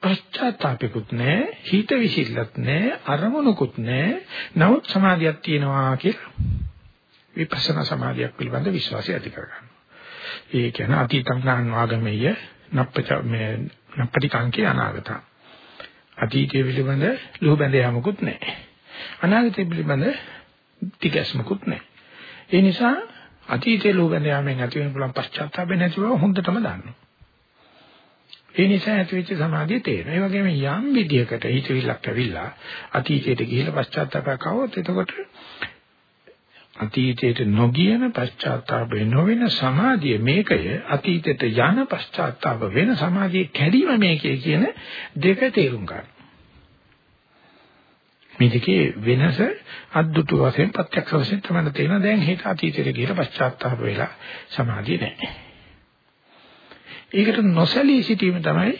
පශ්චාත්තාපෙකුත් නෑ හිත විසිරලත් නෑ අරමුණුකුත් නෑ නමුත් සමාධියක් තියෙනවා කියලා විපස්සනා සමාධියක් පිළිබඳ විශ්වාසය ඇති කරගන්නවා. ඒ කියන්නේ අතීතං ඥාන වාගමෙය නප්පච මේ නප්පටිකාංකේ අනාගත. අතීතයේ පිළිබඳ ලුහ බැඳ යාමකුත් නැහැ. අනාගතයේ පිළිබඳ තිගැස්මකුත් නැහැ. ඒ නිසා අතීතයේ ලෝකෙන් යාමෙන් ඇති වෙන පුළුවන් පශ්චාත්තාපය නැති බව හොඳටම දන්නවා. ඒ නිසා ඇතිවෙච්ච සමාධිය තේරෙනවා. ඒ වගේම යම් විදියකට හිතවිල්ලක් ඇවිල්ලා අතීතයට ගිහිල්ලා පශ්චාත්තාපයක් આવොත් එතකොට අතීතයට නොගියන පශ්චාත්තාප නොවන සමාධිය මේකය අතීතයට යන පශ්චාත්තාප වෙන සමාධියේ කැඩීම මේකේ කියන දෙක තේරුම් ගන්න. මේ දෙකේ වෙනස අද්දුතු වශයෙන් ප්‍රත්‍යක්ෂ වශයෙන් තමයි තේරෙනවා දැන් හිත අතීතයට ගිහලා පශ්චාත්තාප වෙලා සමාධිය නැහැ. ඒකට නොසලී සිටීම තමයි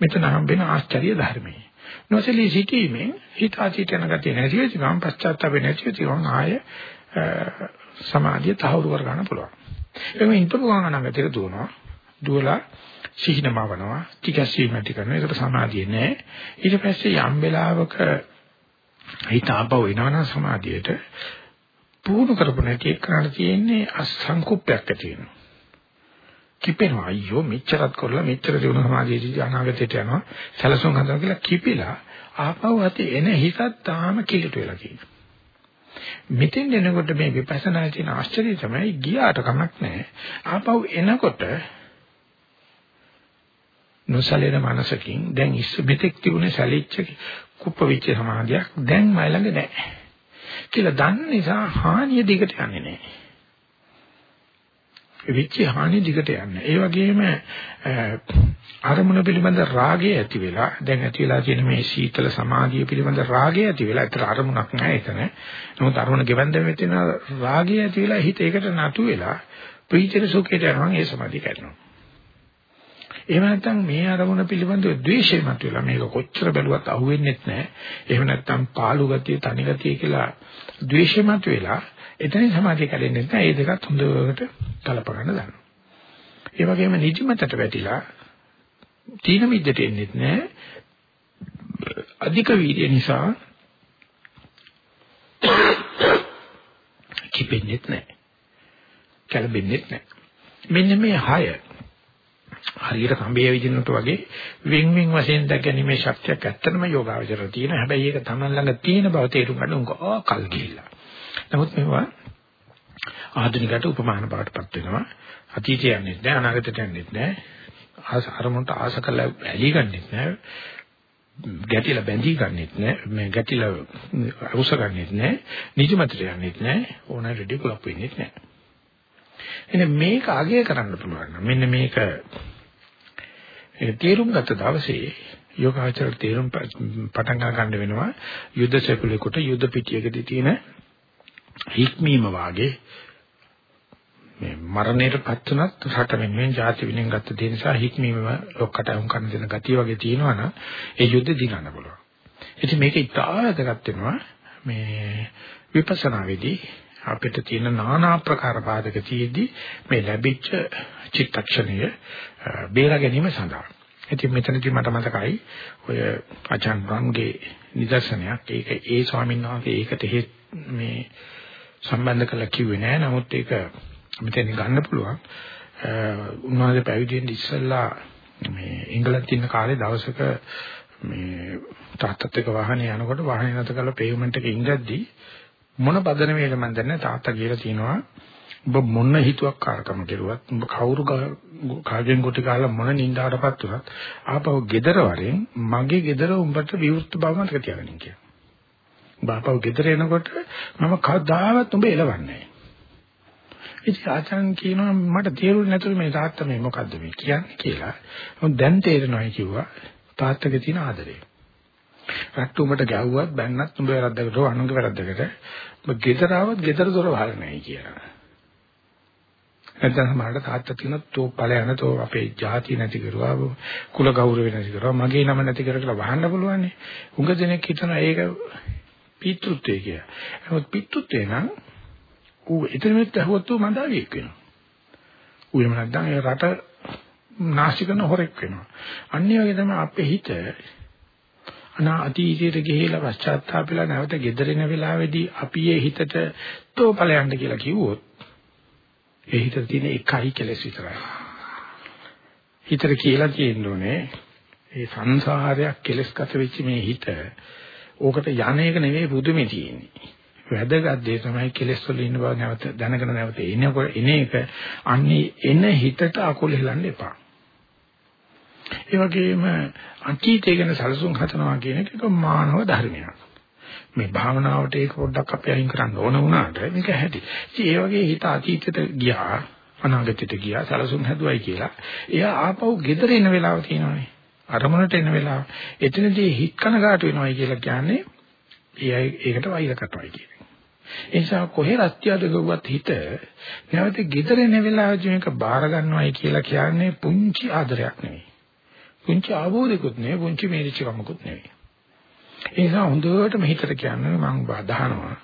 මෙතන හම්බෙන ආශ්චර්ය ධර්මය. නොසලී සිටීමෙන් හිත අතීතයට යන ගතිය නැති වෙච්ච ගමන් පශ්චාත්තාප නැති වෙච්ච ගමන් ආය සමාධිය තහවුරු කර ගන්න පුළුවන්. එමෙ ඉන්පු ගමන් අනාගතයට දුවනවා. දුවලා සිහිනමවනවා ටිකස්සීම ඇති කරනවා ඒකට සමාධිය නැහැ ඊට පස්සේ යම් වෙලාවක හිත ආපහු එනවනම් සමාධියට පුහුණු කරපු නැති එක්කනට තියෙන්නේ අසංකුප්පයක් ඇති වෙනවා. කිපෙනවා අයියෝ මෙච්චරත් කරලා මෙච්චර දිනු සමාධියේදී අනාගතයට යනවා සැලසුම් හදනවා කියලා කිපිලා ආපහු ඇති එන හිතත් තාම කිලිට වෙලා තියෙනවා. මෙතෙන් එනකොට මේ විපස්සනා කියන ආශ්චර්යය තමයි ගියාට කමක් නැහැ. ආපහු එනකොට නොසලෙන මනසකින් දැන් ඉස්ස මෙතෙක් තිබුණේ සැලිච්ච කුප්පවිච්ච සමාධියක් දැන් මයි ළඟ නැහැ. කියලා දන්න නිසා හානිය දිගට යන්නේ නැහැ. විච්ච හානිය දිගට යන්නේ. ඒ වගේම අරමුණ පිළිබඳ රාගය ඇති වෙලා දැන් ඇති වෙලා තියෙන මේ සීතල සමාධිය පිළිබඳ රාගය ඇති වෙලා ඒතර අරමුණක් නැහැ එතන. නමුත් අරමුණ ගෙවන්න මෙතන රාගය ඇති වෙලා හිත ඒකට නතු වෙලා ප්‍රීතිර සුඛයට යනවා ඒ සමාධිය කරනවා. එහෙම නැත්නම් මේ අරමුණ පිළිබඳව ද්වේෂය මතුවලා මේක කොච්චර බැලුවත් අහුවෙන්නේ නැහැ. එහෙම නැත්නම් පාළු ගතිය, තනි ගතිය කියලා ද්වේෂය මතුවලා එතනින් සමාධිය කැඩෙන්නේ නැහැ. ඒ දෙකත් හොඳට කලප ගන්න දානවා. ඒ වගේම නිදිමතට වැටිලා තීන මිද්දට එන්නේ නැහැ. අධික වීර්ය නිසා කිපෙන්නේ නැහැ. කලබෙන්නේ නැහැ. මෙන්න මේ හය හරියට කම්බේ විදිනට වගේ වින් වින් වශයෙන් දැකීමේ ශක්තියක් ඇත්තටම යෝගාවචර තියෙන. හැබැයි ඒක Taman ළඟ තියෙන බව තේරුම් ගන්න උංගෝ කල් ගිහිල්ලා. නමුත් මේවා ආධුනිකට උපමාන බවටපත් වෙනවා. අතීතය යන්නේ නැහැ, අනාගතයට යන්නේ නැහැ. අරමුණට ආස කරලා ඇලී ගන්නෙත් නැහැ. ගැටිලා බැඳී ගන්නෙත් නැහැ. මේ ගැටිලා අවශ්‍ය ගන්නෙත් නැහැ. නිදිමතට යන්නෙත් නැහැ. ඕන රෙඩි කුලප් වෙන්නෙත් නැහැ. එනේ මේක අගය කරන්න පුළුවන්. මෙන්න මේක ඒ තේරුම් ගත්ත දවසේ යෝගාචර තේරුම් පටන් ගන්න වෙනවා යුද්ධ සෙකුලෙකට යුද්ධ පිටියකදී තියෙන හික්මීම වාගේ මේ මරණයටපත් උනත් රට වෙනුවෙන් ජාති වෙනුවෙන් ගත්ත දේ නිසා හික්මීම ලොක්කට වුන් කරන දෙන ගතිය වගේ තියෙනවනම් ඒ යුද්ධ දිනන්න පුළුවන්. ඉතින් මේක ඉතාලදගත් වෙනවා මේ විපස්සනා වෙදී අපිට තියෙන নানা ආකාර බාධක තියෙද්දි මේ ලැබිච්ච චිත්තක්ෂණය බේර ගැනීම සඳහා. ඉතින් මෙතනදී මට මතකයි ඔය අචාන් රන්ගේ නිදර්ශනයක්. ඒක ඒ ස්වාමීන් වහන්සේ ඒකට මේ සම්බන්ධ කරලා කිව්වේ නෑ. නමුත් ඒක මෙතන ගන්න පුළුවන්. උන්වහන්සේ පැවිදි වෙන්න ඉස්සෙල්ලා මේ ඉංගලන්තේ ඉන්න කාලේ දවසක මේ තාත්තත් එක්ක වාහනේ යනකොට වාහනේ නැත කරලා පේමන්ට් එක ඉංගද්දී මොන පදනමේද මන් දන්නේ තාත්තා කියලා තියෙනවා ඔබ මොන හිතුවක්කාරකම කෙරුවත් ඔබ කවුරු කාගෙන් කොට කාලා මොන නින්දාටපත් වුණත් ආපහු gedara වරෙන් මගේ gedara උඹට විවෘත බව මතක තියාගන්න කියලා. බාපව gedara එනකොට මම කවදාවත් උඹ එලවන්නේ නැහැ. ඉතින් ආචාර්ය කියනවා මට තේරුනේ නැතුව මේ තාත්තා මේ මොකද්ද මේ කියන්නේ කියලා. මොන් දැන් තේරෙනවායි කිව්වා තාත්තගේ තියෙන ආදරේ. රට්ටු උඹට ගැව්වත් බැන්නත් උඹ වැරද්දකට හෝ අනුන්ගේ වැරද්දකට ඔබ ගෙදර ආවත් ගෙදර දොර වහලා නැහැ කියලා. නැත්නම් සමහරට තාත්තා කියන තෝ ඵලයන් තෝ අපේ ಜಾති නැති කරුවා කුල ගෞරව නැති කරුවා මගේ නම නැති කර කියලා වහන්න පුළුවන් නේ. උඟ දෙනෙක් හිතනවා ඒක පිතෘත්වය කියලා. නමුත් පිතෘත්වේ නම් ඌ එතනෙත් ඇහුවොත් ඌ මන්දාවියෙක් වෙනවා. ඌ එහෙම නැත්නම් ඒ රට නාස්ති කරන හොරෙක් වෙනවා. අනිත් වගේ තමයි අපේ හිත අනා අතීතයට ගිහිලා පශ්චාත්තාපෙලා නැවත gederෙන වෙලාවේදී අපි ඒ හිතට තෝපලයන්ට කියලා කිව්වොත් ඒ හිතේ තියෙන එකයි කෙලෙස් විතරයි. හිතට කියලා තියෙන්නේ ඒ සංසාරයක් කෙලස්ගත වෙච්ච මේ හිත ඕකට යන්නේක නෙවෙයි පුදුමේ තියෙන්නේ. වැදගත් දේ තමයි කෙලෙස් වල ඉන්න බව නැවත දැනගෙන නැවත එනකොට එන එක අන්නේ එන හිතට අකුල් හෙලන්න එපා. ඒ වගේම අතීතය ගැන සැලසුම් හදනවා කියන එක මානව ධර්මයක්. මේ භාවනාවට ඒක පොඩ්ඩක් අපි අයින් කරන්න ඕන වුණාට මේක ඇති. ඉතින් ඒ වගේ හිත අතීතයට ගියා අනාගතයට ගියා සැලසුම් හැදුවයි කියලා. එයා ආපහු ගෙදර එන වෙලාව තියෙනවානේ. අරමුණට එන වෙලාව. එතනදී හිත කනගාටු වෙනවයි කියලා කියන්නේ ඒ ඒකට වෛර කරනවායි කියන්නේ. ඒ නිසා කොහේ රත්යද ගවුවත් හිත නැවත gederene වෙලාවදී මේක බාර ගන්නවයි කියලා කියන්නේ පුංචි ආදරයක් නෙවෙයි. පුංචි ආවෝදයක්වත් නෙවෙයි, පුංචි මේරිච්චකමකුත් නෙවෙයි. ඒ නිසා හොඳටම හිතට කියන්නේ මම බදානවා.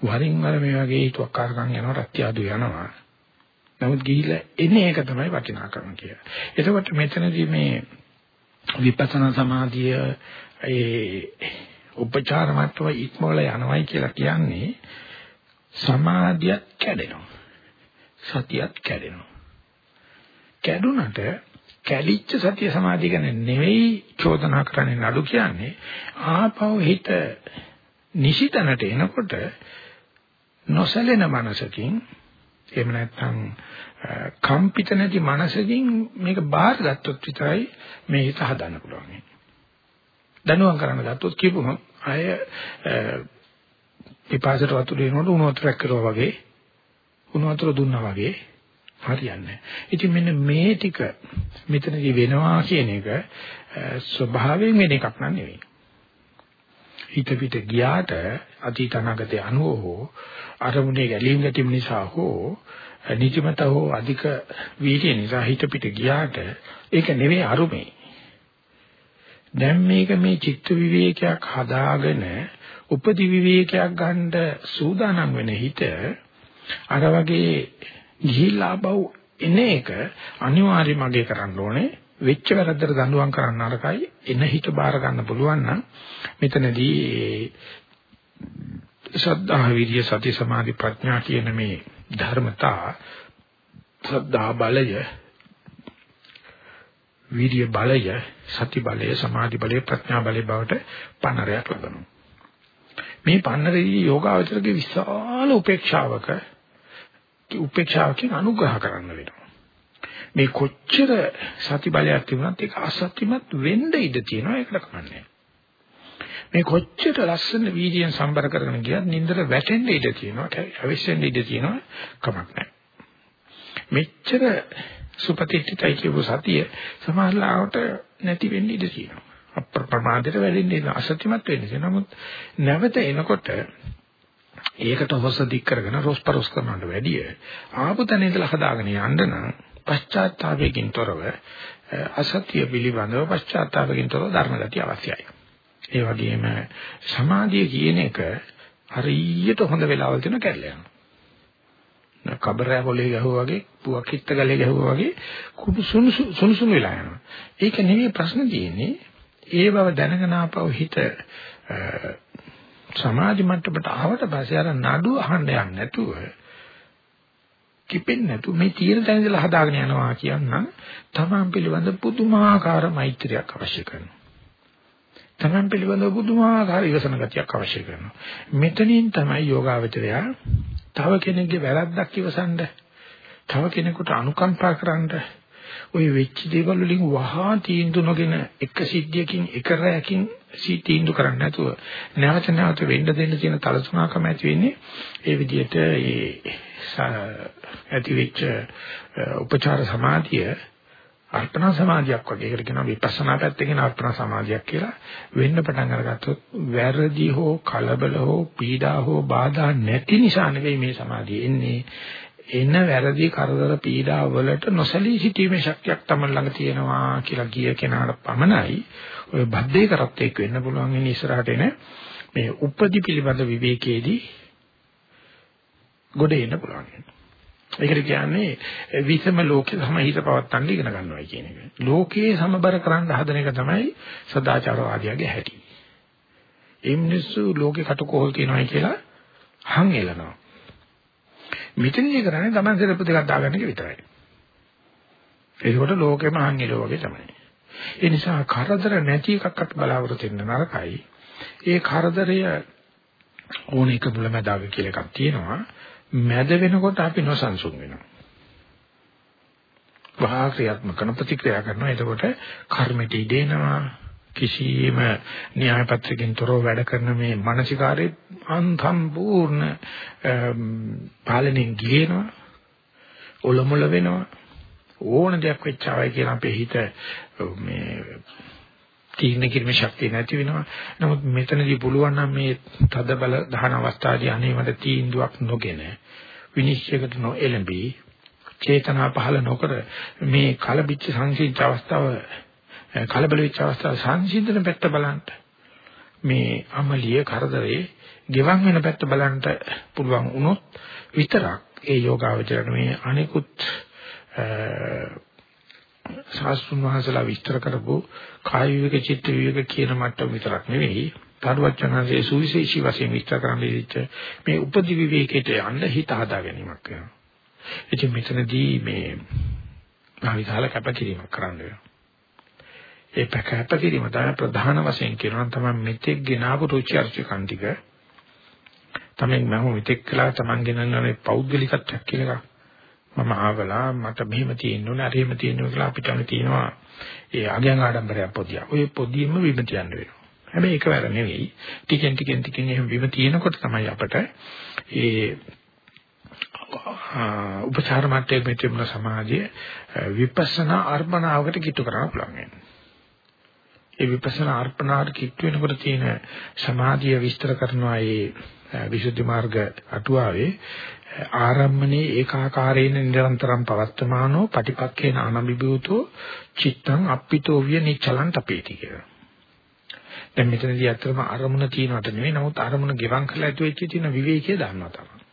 වරින් වර මේ වගේ හිතුවක්කාරකම් යනවා රත්යදු යනවා. නමුත් ගිහිල්ලා එන්නේ ඒක තමයි වටිනාකම කියලා. එතකොට මෙතනදී මේ විපස්සනා සමාධිය ඒ උපචාර මට්ටම ඉක්මවල යනවයි කියලා කියන්නේ සමාධියත් කැඩෙනවා. සතියත් කැඩෙනවා. කැඩුනට කැඩිච්ච සතිය සමාධිය ගැන නෙවෙයි චෝදනා කරන්නේ නඩු කියන්නේ ආපහු හිත නිසිතනට එනකොට නොසැලෙන මනසකින් එහෙම නැත්නම් කම්පිත නැති මනසකින් මේක බාරගත්තොත් විතරයි මේ හිත හදන්න පුළුවන්. දනුවම් කරන්න ගත්තොත් කියපුවම අය පිපාසයට වතුර දෙනකොට උණු වතුරක් කරුවා වගේ උණු වතුර දුන්නා වගේ හරියන්නේ. ඉතින් මෙන්න මේ ටික මෙතනදී වෙනවා කියන එක ස්වභාවයෙන් වෙන එකක් නන් නෙවෙයි. හිත පිට ගියාට අතීත අනාගතයේ අනුව හෝ අරමුණේ ගැලීම් ගැටීම් නිසා හෝ නිජමත හෝ අධික වීර්ය නිසා හිත පිට ගියාට ඒක නෙවෙයි අරුමේ. දැන් මේක මේ චිත්ත විවේකයක් හදාගෙන උපදි විවේකයක් ගන්න සූදානම් වෙන හිත අර වගේ ගිහිල්ලා බව එන එක අනිවාර්යයෙන්ම අගය කරන්න ඕනේ වෙච්ච වැරද්දට දඬුවම් කරන්න අරකයි එන හිත බාර ගන්න පුළුවන් නම් මෙතනදී ශ්‍රද්ධා විරිය සති සමාධි ප්‍රඥා කියන මේ ධර්මතා ශ්‍රද්ධා බලය විරිය බලය, සති බලය, සමාධි බලය, ප්‍රඥා බලය බවට පන්නරයක් ලබනවා. මේ පන්නරේ යෝගාවචරගේ විශාල උපේක්ෂාවක උපේක්ෂාවකින් අනුග්‍රහ කරන්න වෙනවා. මේ කොච්චර සති බලයක් තිබුණත් ඒක අසත්‍යමත් වෙන්න ඉඩ තියෙනවා ඒකට කමන්නේ. මේ කොච්චර ලස්සන වීර්යයෙන් සම්බර කරගෙන ගියත් නින්දට වැටෙන්න ඉඩ තියෙනවා, අවිශ්වෙන්න ඉඩ තියෙනවා කමක් නැහැ. මෙච්චර සුපතිච්චිතයි කියපු සතිය සමහරවිට නැති වෙන්න ඉඩ තියෙනවා. අප්‍රමාදයට වැඩෙන්නේ අසත්‍යමත් වෙන්නේ. නමුත් නැවත එනකොට ඒකට හොස දික් කරගෙන රොස්පරොස් කරනවට වැඩිය ආපු තැන ඉඳලා හදාගෙන යන්න නම් පශ්චාත්තාවයෙන් තොරව අසත්‍ය පිළිබඳව පශ්චාත්තාවයෙන් තොරව ධර්මගතිය අවශ්‍යයි. ඒ වගේම සමාධිය කියන එක හරියට හොඳ වෙලාවල් තියෙන කැල්ල යනවා. කබරෑ පොලේ ගැහුවා වගේ, පුවක් හිට ගලේ ගැහුවා වගේ කුඩු සුනුසු සුනුසුණු වෙලා යනවා. ඒක නෙමෙයි ප්‍රශ්න තියෙන්නේ. ඒ බව දැනගෙන ආපහු හිත සමාධි මට්ටමට ආවට පස්සේ අර නඩු අහන්න යන්නේ නැතුව කිපෙන්නේ නැතුව මේ තීර තැන ඉඳලා හදාගෙන යනවා කියනනම් තමන් පිළිබඳ පුදුමාකාර මෛත්‍රියක් අවශ්‍ය කරනවා. තමන් පිළිබඳ පුදුමාකාර ඉවසන ගතියක් අවශ්‍ය කරනවා. මෙතනින් තමයි යෝගාවචරය තව කෙනෙක්ගේ වැරද්දක් ඉවසන්න, තව කෙනෙකුට අනුකම්පා කරන්න ওই වෙච්ච දේවල් වලින් වහා තීන්දුව නොගෙන එක සිද්ධියකින් එක රැයකින් තීන්දුව කරන්නේ නැතුව නැවත නැවත වෙන්න දෙන්න තියෙන තලසුණාකම ඇති වෙන්නේ ඒ විදිහට ඒ ඇති වෙච්ච උපචාර සමාධිය අර්පණ සමාධියක් වගේ ඒකට කියනවා. විපස්සනා පැත්තේ කියන අර්පණ සමාධියක් කියලා. වෙන්න පටන් අරගත්තොත් වැරදි හෝ කලබල හෝ පීඩා හෝ බාධා නැති නිසා නෙවෙයි මේ සමාධිය එන්නේ. එන වැරදි කරදර පීඩා වලට නොසලී සිටීමේ ශක්තියක් තමයි ළඟ තියෙනවා කියලා කිය කෙනාට පමණයි ඔය බද්දේ කරත් එක්ක වෙන්න පුළුවන් ඉන්නේ ඉස්සරහට එන මේ උපදි පිළිබඳ විවේකයේදී ගොඩ එන්න පුළුවන්. ඒකට කියන්නේ විසම ලෝකේ සමහිත පවත්තන්න ඉගෙන ගන්නවා කියන එක. ලෝකයේ සමබර කරන්න හදන එක තමයි සදාචාරවාදියාගේ හැටි. ඒ මිනිස්සු ලෝකේ කටකෝල් තියනවායි කියලා හං එලනවා. මෙතනදී කරන්නේ Taman සරප්පු දෙකක් දාගන්න එක විතරයි. ඒකකොට ලෝකෙම හංගිලෝ වගේ තමයි. ඒ නිසා කරදර නැති එකක් අපි බලාපොරොත්තු වෙන්න නරකයි. ඒ කරදරය ඕන එක මුලමදාග කියලා එකක් තියෙනවා. මැද වෙනකොට අපි නොසන්සුන් වෙනවා. වහා ක්‍රියාත්මක කරන ප්‍රතික්‍රියා කරනවා. එතකොට කර්මෙට ඉදෙනවා. කිසියම් න්‍යාය පත්‍රකින් තොරව වැඩ කරන මේ මානසිකාරේ අන්සම්පූර්ණ පාලනයෙන් ගිලිනවා ඔලොමල වෙනවා ඕන දෙයක් වෙච්චාවයි කියලා අපේ හිත මේ තීරණ කිරීමේ ශක්තිය නැති වෙනවා. නමුත් මෙතනදී පුළුවන් නම් මේ තද බල දහන අවස්ථාවේ අනේ මට තීන්දුවක් නොගෙන විනිශ්චයකට නොඑළඹී චේතනා පහළ නොකර මේ කලබිච්ච සංසිද්ධ අවස්ථාව කලබල වෙච්ච අවස්ථාව සංසිඳන පැත්ත බලන්න මේ අමලිය කරදරේ ගෙවන් වෙන පැත්ත බලන්න පුළුවන් වුණොත් විතරක් ඒ යෝගාවචරණ මේ අනිකුත් ශාස්ත්‍රුන් වහන්සේලා විස්තර කරපු කාය විවේක චිත්ත විවේක කියන මට්ටම විතරක් නෙවෙයි තරුවචනන්සේ සුවිශේෂී වශයෙන් විස්තර කරන්න දීච්ච මේ උපදි විවේකයට යන්න හිත හදා ගැනීමක් වෙනවා. ඉතින් මෙතනදී මේ භාවිතාල කැපකිරීමක් කරන්න වෙනවා. ඒ පැකහැප කිරීම තමයි ප්‍රධාන වශයෙන් කියනවා තමයි මෙතෙක් ගෙනාවු රුචි අරුචිකන් ටික තමයි මම මෙතෙක් කළා Taman ගෙනන්නේ පෞද්ගලිකත්වයක් කියලා මම ආවලා මට මෙහෙම තියෙන්න ඕනේ අර එහෙම තියෙන්න ඕනේ කියලා අපිටම තියෙනවා ඒ අගයන් ආඩම්බරයක් පොදිය. ඔය පොදියෙම විම තියන්න වෙනවා. හැබැයි එකවර නෙවෙයි. ටිකෙන් ටිකෙන් ටිකෙන් එහෙම විම තියෙනකොට තමයි අපට ඒ උපචාර මට්ටමේ තිබුණ සමාජයේ විපස්සනා අර්පණාවකට කිට්ටු කරන්න පුළුවන් වෙනවා. ඒ විපස්සනා අර්පණාට කිට් වෙනකොට තියෙන සමාධිය විස්තර කරනවා ඒ විසුද්ධි මාර්ග අටුවාවේ ආරම්මනේ ඒකාකාරේන නිරන්තරම් පවත්තමානෝ පටිපක්ඛේන අනබිබූතෝ චිත්තං අප්පිතෝ විය නිච්චලං තපේති කියලා. දැන් මෙතනදී අත්‍තරම අරමුණ තියනවට නෙවෙයි නමුත් අරමුණ ගෙවම් කරලා ඇති වෙච්ච තියෙන විවේකයේ දාන්නවා තමයි.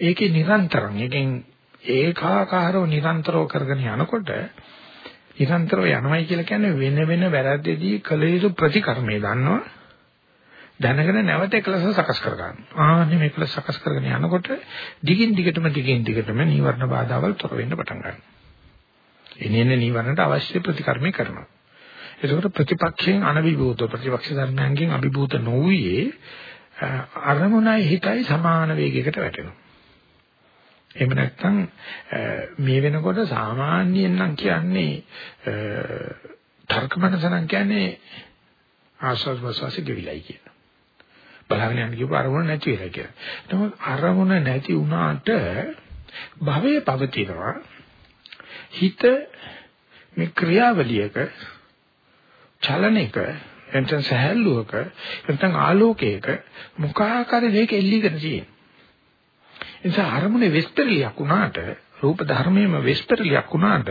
ඒකේ නිරන්තරම් එකෙන් ඒකාකාරව නිරන්තරව කරගෙන යනකොට නිරන්තරව යනවයි කියලා කියන්නේ වෙන වෙන වැරද්දේදී කළ යුතු ප්‍රතිකර්මය දන්නවා. දැනගෙන නැවත එකලස සකස් කර ගන්න. ආන්නේ මේකල සකස් කරගෙන යනකොට දිගින් දිගටම දිගින් දිගටම නීවරණ බාධාවල් තොර වෙන්න පටන් ගන්නවා. එනින්නේ නීවරණට අවශ්‍ය ප්‍රතිකර්මය කරනවා. ඒකෝට ප්‍රතිපක්ෂයෙන් අනවිභූත ප්‍රතිපක්ෂ ධර්මයන්ගෙන් අභිභූත නොවුයේ අරමුණයි හිතයි සමාන වේගයකට වැටෙනවා. එහෙම නැත්නම් මේ වෙනකොට සාමාන්‍යයෙන් නම් කියන්නේ තර්කමනස නම් කියන්නේ ආස්වාද ප්‍රසවාස ගෙවිලයි කියන. බලාගෙන යන්න කියපු අරමුණ නැති වෙලා කියලා. නමුත් අරමුණ නැති වුණාට භවයේ පවතිනවා. හිත මේ ක්‍රියාවලියක චලනයක එතන සහැල්ලුවක එතන ආලෝකයක මුඛාකාරී දෙයක එල්ලීගෙන තියෙන. ඒ නිසා අරමුණේ වෙස්පරලියක් වුණාට රූප ධර්මයේම වෙස්පරලියක් වුණාට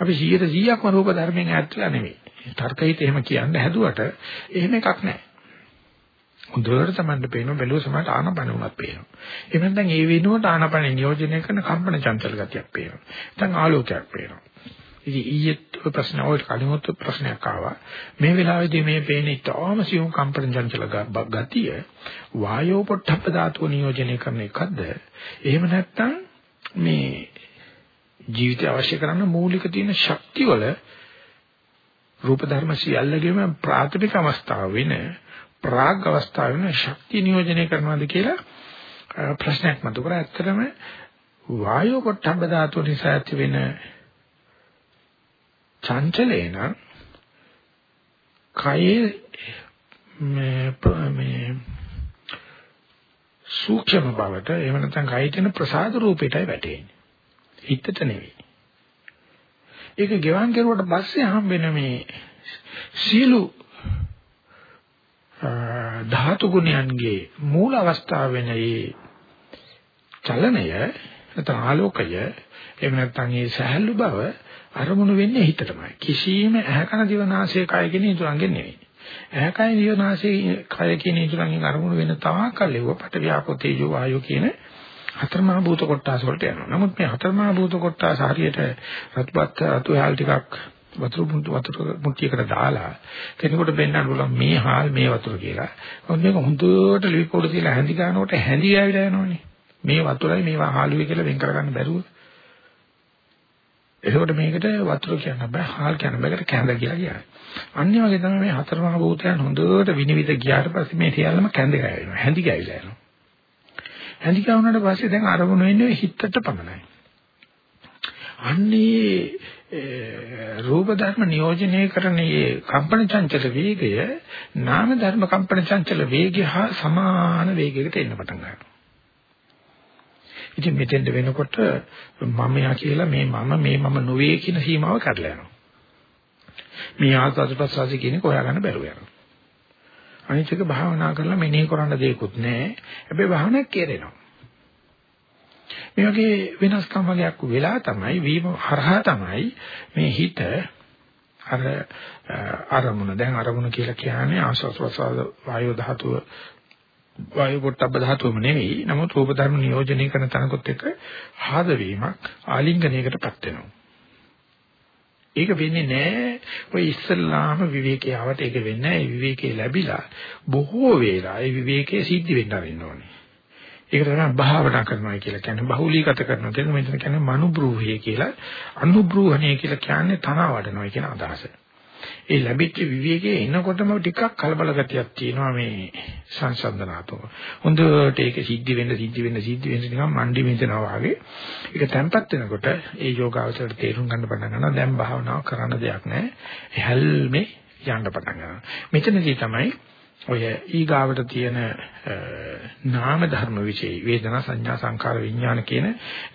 අපි 100%ක්ම රූප ධර්මයෙන් ඈත්ලා නෙවෙයි. තර්කහිත එහෙම කියන්න හැදුවට එහෙම එකක් නැහැ. හොඳට තමයි පේනවා බැලුව සමහරට ආනපන උනත් පේනවා. එහෙම නැත්නම් ඒ වෙනුවට ආනපන නියෝජනය කරන කම්පන චංචල ගතියක් පේනවා. නැත්නම් ආලෝකයක් පේනවා. ඉතින් ඊයේ ප්‍රශ්න වලට කලිමුත් ප්‍රශ්නයක් ආවා. මේ වෙලාවේදී මේ පේන ඉතාම සියුම් කම්පන චංචල ගතිය වායෝ පොට්ටප්ප ධාතුව නියෝජනය කරන එකක්ද? එහෙම නැත්නම් මේ ජීවිතය අවශ්‍ය කරන මූලික තියෙන ශක්තිවල රූප ධර්ම සියල්ලගේම ප්‍රාථමික අවස්ථාව වෙන ප්‍රාග් අවස්ථාව වෙන ශක්තිය නියෝජනය කරනවාද කියලා ප්‍රශ්නයක් මතුකර ඇත්තටම වායෝ පොට්ටබ්බ ධාතුව නිසා ඇති වෙන චංචලේ නම් කයේ මේ මේ සූක්ෂම බවට එහෙම නැත්නම් කයට එන ප්‍රසාද රූපයටයි වැටෙන්නේ. හිතට නෙවෙයි. ඒක ගෙවන් කෙරුවට පස්සේ හම්බෙන මේ සීලු ධාතු ගුණයන්ගේ මූල අවස්ථාව වෙන මේ චලනය නැත්නම් ආලෝකය එහෙම නැත්නම් මේ සහැල්ලු බව අරමුණු වෙන්නේ හිතටමයි. කිසියම් ඇහැකන දිවනාසය කය කියන ඉදරංගෙන් නෙවෙයි. ඇහැකය දිවනාසය කය කියන ඉදරංගෙන් අරමුණු වෙන තාකල් ලෙව පට ව්‍යාපෝ තේජෝ වායෝ කියන හතරමහා භූත කොටස් වලට යනවා. නමුත් මේ හතරමහා භූත කොටස් හරියට රත්පත් අතු හැල් ටිකක් වතුර මුට්ටු වතුර මුට්ටියකට දාලා කෙනෙකුට බෙන්නන්න පුළුවන් මේ හාල් මේ වතුර කියලා. මොකද මේක හොඳට ලිපෝඩ තියලා හැඳි ගන්නකොට හැඳි ගෑවිලා යනවනේ. මේ වතුරයි මේවා හාලුවේ කියලා වෙන් කරගන්න බැරුව. ඒකෝට මේකට වතුර කියන්න බෑ හාල් කියන්න බෑ ඒකට කැඳ කියලා කියන්නේ. අනිත් වගේ තමයි මේ හතර මහා භූතයන් හොඳට විනිවිද ගියාට පස්සේ මේ සියල්ලම කැඳ ගෑවෙනවා. හැඳි ගෑවිලා යනවා. හැඳි ගෑවුනාට පස්සේ දැන් අරමුණ වෙන්නේ හිතට පමණයි. අන්නේ රූප ධර්ම නියෝජනය කරන මේ කම්පන චංචල වේගය නාම ධර්ම කම්පන චංචල වේගය හා සමාන වේගයකට එන්න පටන් ගන්නවා. ඉතින් මෙතෙන්ද වෙනකොට මමයා කියලා මේ මම මේ මම නොවේ කියන සීමාව කඩලා යනවා. මේ ආස්වාද ප්‍රසවාසී කියන එක හොයාගන්න බැරුව යනවා. අනිත් එක භාවනා කරලා මෙනෙහි කරන්න දෙයක්වත් නැහැ. හැබැයි භාවනාවක් කෙරෙනවා. මේ වගේ වෙනස්කම් වගේක් වෙලා තමයි වීම හරහා තමයි මේ හිත අර අරමුණ දැන් අරමුණ කියලා කියන්නේ ආස්වාද ප්‍රසවාස වායු ධාතුව වායු පොට්ටබ්බ ධාතුවම නෙවෙයි. නමුත් රූප ධර්ම නියෝජනය කරන තනකොත් එක ආද වීමක් ආලිංගනයකටපත් වෙනවා. ඒක වෙන්නේ නැහැ. ඔය ඉස්සල්ලාම විවේකී ආවට ඒක වෙන්නේ නැහැ. විවේකී ලැබිලා බොහෝ වේලා ඒ විවේකයේ සිද්ධ වෙන්න වෙන්න ඕනේ. ඒක තමයි භාවනා කරනවා කියලා කියන්නේ බහුලීගත කරනවා කියන්නේ මෙතන කියන්නේ මනුබ්‍රූහය කියලා. අනුබ්‍රූහණය කියලා කියන්නේ තන වඩනවා කියන අදහස. ඒ ලැබිච්ච විවේකයේ එනකොටම ටිකක් කලබල ගතියක් තියෙනවා මේ සංසන්දනාත්මක. හොඳට ඒක සිද්ධ වෙන්න සිද්ධ වෙන්න සිද්ධ වෙන්න නිකන් මණ්ඩි මෙතනවා වගේ. ඒක තැම්පත් වෙනකොට ඒ යෝගාවචරයට තේරුම් ගන්න පටන් ගන්නවා දැන් භාවනාව කරන්න දෙයක් නැහැ. හැල්මේ යන්න පටන් ගන්නවා. මෙතනදී තමයි ඔය ඊගාවට තියෙන නාම ධර්ම විශේෂ වේදනා සංඥා සංකාර විඥාන කියන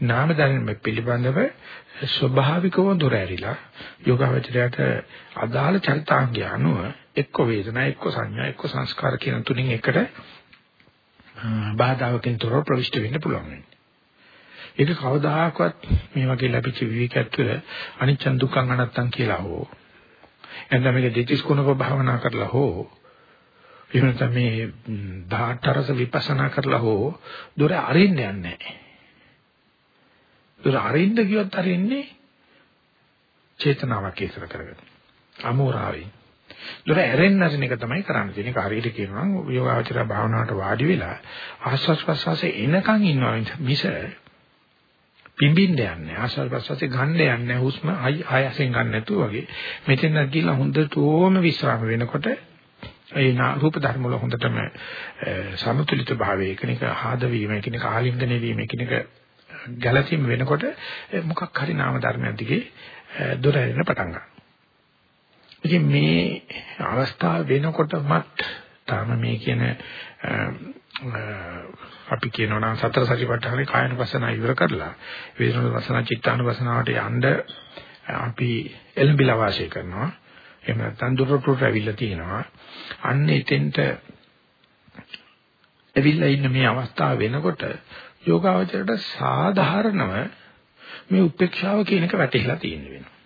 නාම ධර්ම පිළිබඳව ස්වභාවිකව දොර ඇරිලා යෝගාවචරයට අදාළ චරිතාංගය අනුව එක්ක වේදනා එක්ක සංඥා එක්ක සංස්කාර කියන තුنين එකට බාධාවකින් තොරව ප්‍රවිෂ්ඨ වෙන්න පුළුවන් වෙන්නේ. ඒක කවදාහක්වත් මේ වගේ ලැබිච්ච විවිකයක් තුළ අනිච්ච දුක්ඛ අනත්තම් කියලා හෝ එන්න මේක දෙතිස් කුණක භාවනා කරලා හෝ එහෙම නැත්නම් මේ ධාටරස විපස්සනා කරලා හෝ දොර අරින්න යන්නේ නැහැ. දොර අරින්න කිව්වත් අරින්නේ චේතනාවක් ඉස්සර කරගෙන. අමෝරාවෙන්. දොර ඇරෙන්න අරින එක තමයි කරන්න තියෙන්නේ. ඒක හරියට කියනවා නම් යෝගාචර භාවනාවට වාඩි වෙලා ආස්වාස් ප්‍රසවාසයේ එනකන් ඉන්නවා මිස පිඹින්න යන්නේ ආස්වාද ප්‍රසවාසයේ ගන්න යන්නේ හුස්ම ආයසෙන් ගන්න නැතුව වගේ මෙතෙන් ගිහිල්ලා හොඳටම විශ්‍රාම වෙනකොට ඒ රූප ධර්ම වල හොඳටම සමතුලිත භාවය එකිනෙක ආද වීම එකිනෙක ආලින්ගන වීම එකිනෙක ගැළපීම වෙනකොට මොකක් හරි නාම ධර්මයක් දිගේ දොර ඇරෙන්න පටන් ගන්නවා. ඉතින් මේ අවස්ථාව වෙනකොටමත් තාම මේ කියන අපි කියනවා නම් සතර සතිපට්ඨානේ කායනුපස්සන ඉවර කරලා වේදනානුපස්සන චිත්තානුපස්සනාවට යන්න අපි එළඹිලා වාසය කරනවා. එහෙම නැත්නම් දුරටුට ඇවිල්ලා තියෙනවා. අන්න එතෙන්ට ඇවිල්ලා ඉන්න මේ අවස්ථාව වෙනකොට යෝගාවචරයට සාධාරණව මේ උපේක්ෂාව කියන එක වැටහිලා තියෙන වෙනවා.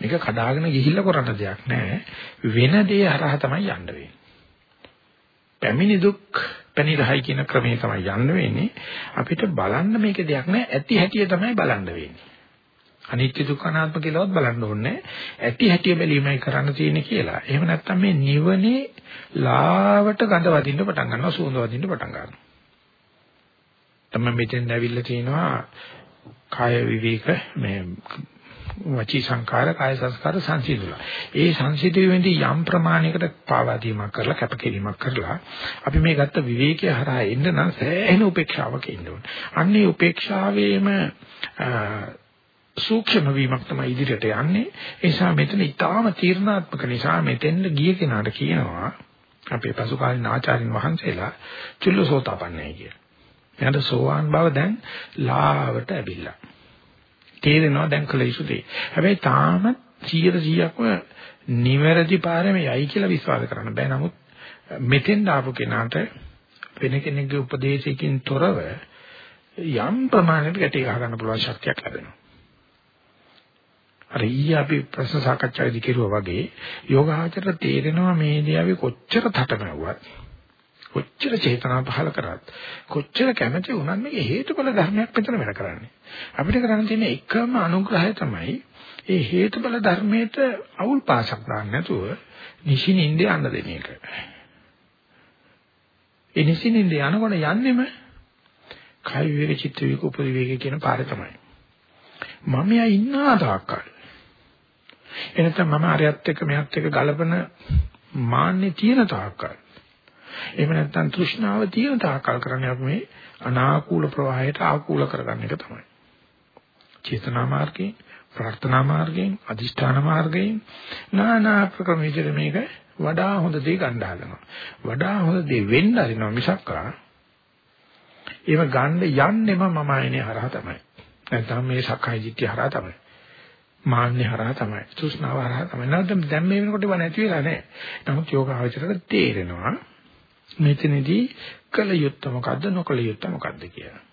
මේක කඩාගෙන ගිහිල්ලා කරන්න දෙයක් නැහැ. වෙන දේ හරහා තමයි යන්න වෙන්නේ. පැමිණි දුක් පැනිරහයි කියන ක්‍රමයේ තමයි යන්න වෙන්නේ. අපිට බලන්න මේක දෙයක් නැහැ. ඇති හැටිය තමයි බලන්න වෙන්නේ. අනිත්‍ය දුක්ඛ අනාත්ම කියලාවත් බලන්න ඕනේ. ඇති හැටිය බැලීමයි කරන්න තියෙන්නේ කියලා. එහෙම නැත්නම් මේ නිවනේ ලාවට ගඳ වදින්න පටන් ගන්නවා, සුවඳ වදින්න පටන් ගන්නවා. තමයි මෙතෙන් ඇවිල්ලා තිනවා කාය විවේක මේ වචී සංකාර කාය සංස්කාර සංසිඳුලා. ඒ සංසිඳුවේදී යම් ප්‍රමාණයකට පාවා දීමක් කරලා කැපකිරීමක් කරලා අපි මේ ගත්ත විවේකයේ හරහා එන්න නම් සෑහෙන උපේක්ෂාවක ඉන්න ඕනේ. අන්නේ උපේක්ෂාවේම සූක්ෂම වීමක් තමයි ඉදිරියට යන්නේ. ඒ නිසා මෙතන ඊටාම තීර්ණාත්මක නිසා මෙතෙන්ද ගිය කෙනාට කියනවා අපේ පසුකාලීන ආචාර්යින් වහන්සේලා චුල්ලසෝතාපන්නයි කියලා. එයාට සෝවාන් බව දැන් ලාවට ඇවිල්ලා. තේරෙනවා දැන් කළ යුතු දේ. හැබැයි තාම 100%ක්ම නිවැරදි පාරේ යයි කියලා විශ්වාස කරන්න බෑ. නමුත් මෙතෙන් ආපු කෙනාට වෙන කෙනෙක්ගේ උපදේශයකින් තොරව යම් ප්‍රමාණයකට ගැටි ගහ ගන්න පුළුවන් ශක්තියක් ලැබෙනවා. අර ඊයේ අපි ප්‍රශ්න සාකච්ඡාවේදී කෙරුවා වගේ යෝගාචර තේරෙනවා මේ දියාවේ කොච්චර තටමැව්වත් කොච්චර චේතනා පහල කරත් කොච්චර කැමැති වුණත් මේක හේතුඵල ධර්මයක් මෙතන වැඩ කරන්නේ අපිට කරන්න තියෙන එකම අනුග්‍රහය තමයි ඒ හේතුඵල ධර්මයට අවුල් පාසක් දාන්න නැතුව නිසිනින්ද යන්න දෙන එක. ඒ නිසිනින්ද යනකොට යන්නෙම කය විවේක චිත්ත විවේක උපරිවේක කියන පාරේ තමයි. මම යා ඉන්නා තාක්කල් එනතම මම අරයත් එක්ක මෙයත් එක්ක ගලපන මාන්නේ තියෙන තාක්කල් එහෙම නැත්නම් තෘෂ්ණාව තියෙන තාකල් කරන්නේ අපි මේ අනාකූල ප්‍රවාහයට ආකූල කරගන්න එක තමයි. චේතනා මාර්ගයෙන්, ප්‍රාර්ථනා මාර්ගයෙන්, අදිෂ්ඨාන මාර්ගයෙන් নানা ප්‍රක්‍රම විදිහට මේක වඩා හොඳ දේ ගන්න හදනවා. වඩා හොඳ දේ වෙන්න හරිනවා මිසක්කා ඒව ගන්න යන්නෙම මම ආයනේ හරහා තමයි. නැත්නම් මේ සක්කාය දිට්ඨිය හරහා තමයි. මාන්නේ හරහා තමයි. තෘෂ්ණාව හරහා තමයි. නැත්නම් දැන් මේ වෙනකොට ඒව නැති වෙලා නැහැ. නමුත් යෝග ආචරයට තේරෙනවා මෙතනදී කල යුත්තේ මොකද්ද නොකල යුත්තේ මොකද්ද කියලා.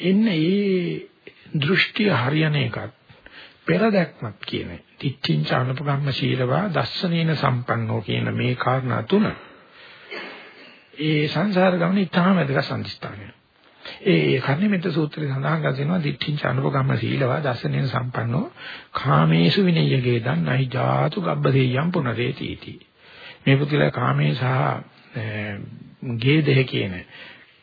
එන්නේ ඒ දෘෂ්ටි හරියන එකත් පෙරදැක්මක් කියන තිච්චින්ච අනුපගම්ම ශීලවා දස්සනේන සම්පන්නෝ කියන මේ කාරණා තුන ඒ සංසාර ගමනේ ඉතාම වැදගත් සම්දිස්ථානය. ඒ කර්ණිමෙත් සූත්‍රයේ සඳහන් කරනවා දිට්ඨිංච අනුපගම්ම සීලවා දස්සනේන සම්පන්නෝ කාමේසු විනය්‍යගේ දන්නයි ජාතු ගබ්බදේයම් පුනරේති इति. මේ පුදුල කාමයේ සහ ගේ දෙහ කියන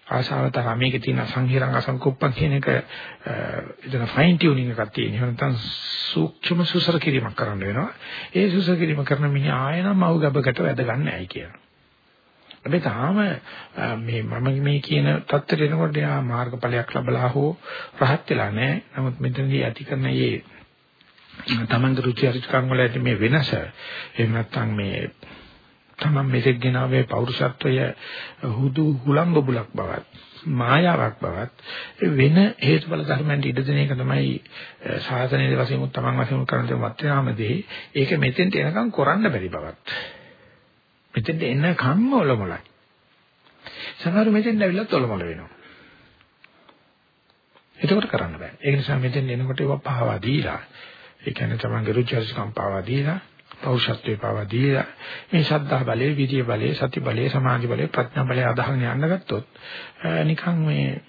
ආශාව තරහ මේකේ තියෙන සංහිරංග අසංකුප්පන් කියන එක එතන ෆයින් ටියුනින් එකක් තියෙන. එහෙම නැත්නම් සූක්ෂම සුසර කිරීමක් කරන්න වෙනවා. ඒ සුසර කිරීම කරන මිනිහා ආයෙනම් මව් ගබකට වැද ගන්න ඇයි කියලා. හැබැයි තාම මේ මම මේ කියන தත්තර එනකොට යා මාර්ගඵලයක් ලැබලා හෝ රහත් වෙලා නැහැ. නමුත් මෙතනදී ඇති කරන මේ තමන්ගේ රුචි අරුචිකම් වල ඇති මේ වෙනස එහෙම නැත්නම් මේ තමන් මෙතෙක් ගෙනාවේ පෞරුෂත්වය හුදු හුලංග බුලක් බවත් මායාවක් බවත් වෙන හේතුඵල ධර්මයන් ඉඩ දෙන එක තමයි සාසනයේ වශයෙන් උත් තමන් වශයෙන් කරන දේ වත්‍යාමදී ඒක මෙතෙන්ට එනකම් කරන්න බැරි බවත් මෙතෙන්ට එනකම්ම ඔලොමලයි සමහර මෙතෙන්ට ඇවිල්ලා ඔලොමල වෙනවා එතකොට කරන්න බෑ ඒ නිසා මෙතෙන් එනකොට ඒවා පහවා දීලා ඒ කියන්නේ තමන්ගේ රුචිස්කම් පහවා දීලා පෞෂත්වේ පාවා දීලා මේ ශ්‍රද්ධා බලය, විරිය බලය, සති බලය, සමාධි බලය, ප්‍රඥා බලය අදහගෙන යන්න ගත්තොත් නිකන් මේ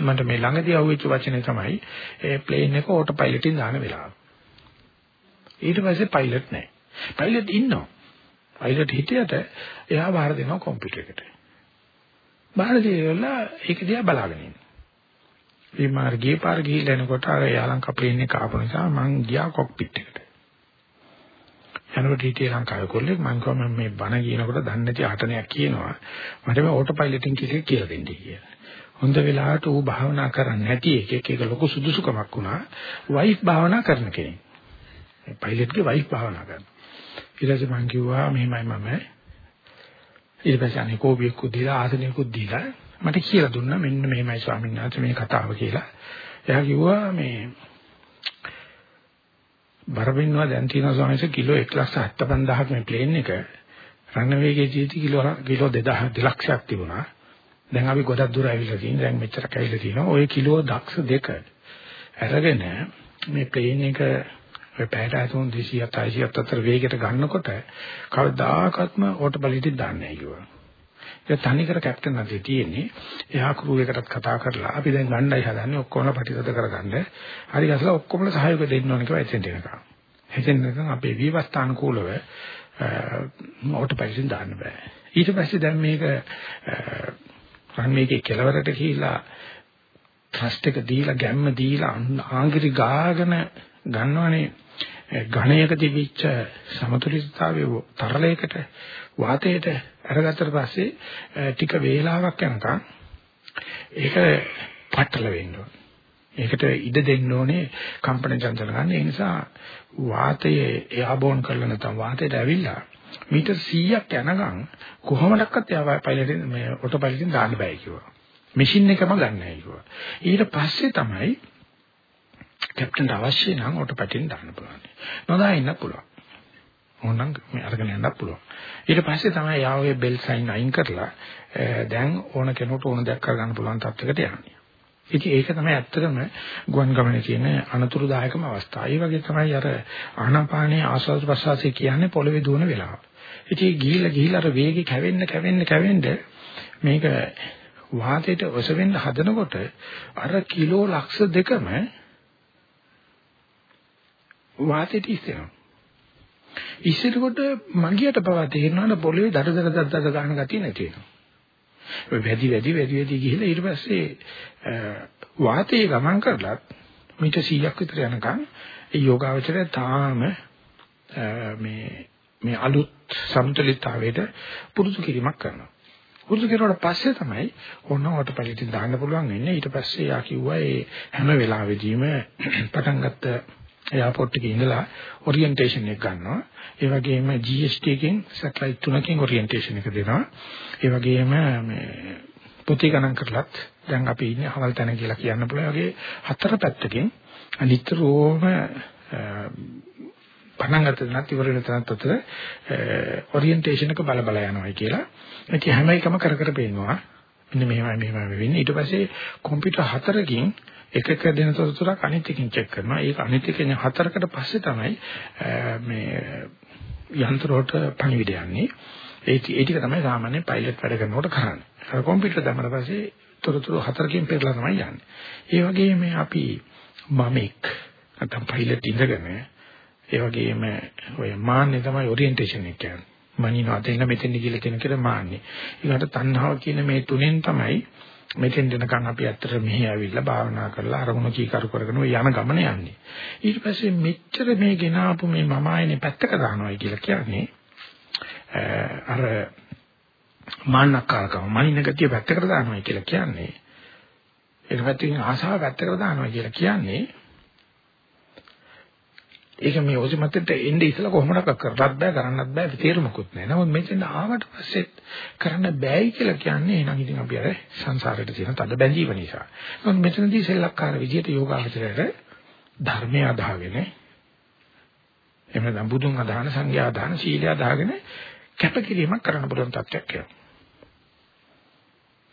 මට මේ ළඟදී අහුවෙච්ච වචනේ තමයි ඒ ප්ලේන් එක ඕටෝ පයිලට් එකෙන් දාන වෙලාව. ඊට පස්සේ පයිලට් නැහැ. පයිලට් ඉන්නවා. පයිලට් හිටියට එයා බාර දෙනවා කම්පියුටර් එකට. බාර දීලා ඒක දිහා බලාගෙන ඉන්නවා. මේ මාර්ගයේ පාර ගිහිල්ලා එනකොට අර යාලංක ප්ලේන් එක ආපු නිසා මං ගියා කොක්පිට් එකට. යනකොට හිටියේ ලංකාවේ කොල්ලෙක් මං කිව්වා මම මේ බණ කියනකොට දන්නේ නැති අටනයක් කියනවා. මට මේ ඕටෝ පයිලටින් කිසි කියලා දෙන්නේ කියලා. හොඳ වෙලාවට ඌ භාවනා කරන්නේ නැති එකෙක් ඒක ලොකු සුදුසුකමක් වුණා. වයිෆ් භාවනා කරන කෙනෙක්. මේ පයිලට්ගේ වයිෆ් භාවනා කරනවා. ඊට පස්සේ මං කිව්වා මෙහෙමයි මම ඊට පස්සේ අනේ කෝපියකුත් දීලා ආසනයකුත් දීලා මට කියලා දුන්නා මෙන්න මෙහෙමයි ස්වාමීන් වහන්සේ මේ කතාව කියලා. එයා කිව්වා මේ බරපින්නවා දැන් තියෙනවා ස්වාමීන් වහන්සේ කිලෝ 175000ක මේ ප්ලේන් එක රණවේගයේ ජීවිත කිලෝ කිලෝ 2000 2 ලක්ෂයක් තිබුණා. දැන් අපි ගොඩක් දුර ඇවිල්ලා තියෙන දැන් මෙච්චර කැවිලා තියෙනවා. ওই කිලෝ දක්ෂ දෙක අරගෙන මේ ප්ලේන් එක ඔය පැයට අතුන් 200 300 අතර වේගයට ගන්නකොට කවදාකත්ම ඕටෝබලිටි දාන්නේ නැහැ කිව්වා. ඒක තනිකර කැප්ටන් අතේ තියෙන්නේ. එයා ක්‍රූ එකටත් කතා කරලා අපි දැන් ගණ්ඩායි හදන්නේ ඔක්කොම ප්‍රතිසද කරගන්න. හරි ගසලා ඔක්කොම සහයෝග දෙන්න ඕන කියලා එතෙන්ට එනකම්. එතෙන් නිකන් අපේ විවස්ථානුකූලව ඕටෝපයිලට් දාන්න බෑ. ඊට පස්සේ දැන් මේක රන් මේකේ කෙලවරට ගිහිලා ට්‍රස්ට් එක දීලා ගැම්ම දීලා ආංගිරි ගාගෙන ගන්නවනේ ඝණයක තිබිච්ච සමතුලිතතාවයේ තරලයකට වාතයට අරගත්තට පස්සේ ටික වේලාවක් යනකම් ඒක පටල වෙන්න ඕනේ. ඒකට ඉඩ දෙන්න ඕනේ කම්පන චංචල ගන්න. ඒ නිසා වාතයේ එයාබෝන් කරලා නැත්නම් වාතයට ඇවිල්ලා මීටර් 100ක් යනකම් කොහොමඩක්වත් එයා පයිලට් මේ ඔටෝ පයිලට්ෙන් දාන්න බෑ කිව්වා. මැෂින් එකම ගන්න නැහැ කිව්වා. ඊට පස්සේ තමයි කැප්ටන්ට අවශ්‍ය නම් ඔටෝ පැටින් දාන්න පුළුවන්. නොදා ඉන්න පුළුවන්. ඕනනම් මේ අරගෙන යන්නත් පුළුවන්. ඊට පස්සේ තමයි යාවේ බෙල් සයින් අයින් කරලා දැන් ඕන කෙනෙකුට ඕන දෙයක් කරගන්න පුළුවන් තත්යකට යන්නේ. ඉතින් ඒක තමයි ඇත්තටම ගුවන් ගමනේ තියෙන අනතුරුදායකම අවස්ථාව. ඒ වගේ තමයි අර ආනාපානයේ ආස්වාද ප්‍රසවාසය කියන්නේ පොළවේ දුවන වෙලාව. ඉතින් ගිහිල්ලා ගිහිල්ලා අර වේගෙ කැවෙන්න කැවෙන්න කැවෙන්න මේක වාතයට ඔසවෙන්න හදනකොට අර කිලෝ ලක්ෂ දෙකම වාතයට ඉස්සෙනවා. ඉස්සෙනකොට මගියට පවා තේරෙනවා පොළවේ දඩ දඩ දඩ දඩ ගන්න ගතිය නැති වෙනවා. ඔය වැඩි වැඩි වැඩි වැඩි ගිහිල්ලා ඊට පස්සේ වාතයේ ගමන් කරලත් මීට 100ක් විතර යනකම් ඒ යෝගාවචරය තාම මේ මේ අලුත් සම්තුලිතතාවයට පුරුදු කිරීමක් කරනවා. පුරුදු කෙරුවාට පස්සේ තමයි ඕන ඔටෝපයිලට් දාන්න පුළුවන් වෙන්නේ. ඊට පස්සේ යා කිව්වා ඒ හැම වෙලාවෙදීම පටන් ගත්ත එයාපෝට් එකේ ඉඳලා ඔරියන්ටේෂන් එක ගන්නවා. ඒ වගේම GST එකෙන් සැටලයිට් තුනකින් ඔරියන්ටේෂන් එක දෙනවා. ඒ වගේම මේ පොතේ ගණන් කරලත් දැන් අපි ඉන්නේ හවල් තැන කියලා කියන්න පුළුවන්. වගේ හතර පැත්තකින් නිතරම පණන් ගත නැත් ඉවර වෙන තැනත් අතර ඔරියන්ටේෂන් එක බල බල යනවා කියලා. ඒක හැම එකම කර කර පේනවා. මෙන්න මෙහෙමයි මෙහෙමයි වෙන්නේ. ඊට පස්සේ කම්පියුටර් හතරකින් එකක දෙන තොරතුරක් අනිත් එකකින් චෙක් කරනවා. ඒක අනිත් එකෙන් හතරකට පස්සේ තමයි මේ යන්ත්‍ර වලට පණිවිඩ යන්නේ. ඒ ඒ ටික තමයි සාමාන්‍ය පයිලට් වැඩ කරනකොට කරන්නේ. අර කම්පියුටර් දැම්මම පස්සේ තොරතුරු හතරකින් පෙරලා තමයි යන්නේ. ඒ වගේම අපි මමෙක් නැත්නම් පයිලට් ඉඳගෙන ඒ වගේම ඔය මාන්නේ තමයි ඔරියන්ටේෂන් එක කියන්නේ. මනිනවා දෙන්න මෙතෙන් කියලා කියන කෙනා මාන්නේ. ඊළඟට තණ්හාව කියන මේ තුනෙන් තමයි මෙතෙන් දෙනකන් අපි ඇත්තට මෙහි ඇවිල්ලා භාවනා කරලා අරමුණ කීකරු කරගෙන යන ගමන යන්නේ. ඊට පස්සේ මෙච්චර මේ ගෙනාපු මේ මම ආයනේ පැත්තක දානවායි කියලා කියන්නේ අර මාන්නකාරකම මනින ගතිය පැත්තකට දානවායි කියලා කියන්නේ ඒක පැත්තකින් ආසාව පැත්තකට දානවා කියලා කියන්නේ ඒක මේ ඔසිමතෙන්ට එන්නේ ඉතලා කොහොමඩක් කරලත් බෑ කරන්නත් බෑ තේරුමකුත් නෑ. නමුත් මෙතෙන් ආවට පස්සෙත් කරන්න බෑයි කියලා කියන්නේ එහෙනම් ඉතින් අපි අර සංසාරයට තියෙන තද බැඳීම නිසා. නමුත් මෙතනදී සෙල්ලක්කාර විදියට යෝගාචරයට ධර්මය අදාගෙන එහෙම නැත්නම් බුදුන් අදහන සංඝයා අදහන සීලය අදාගෙන කැපකිරීමක් කරන්න පුළුවන් තත්ත්වයක් එනවා.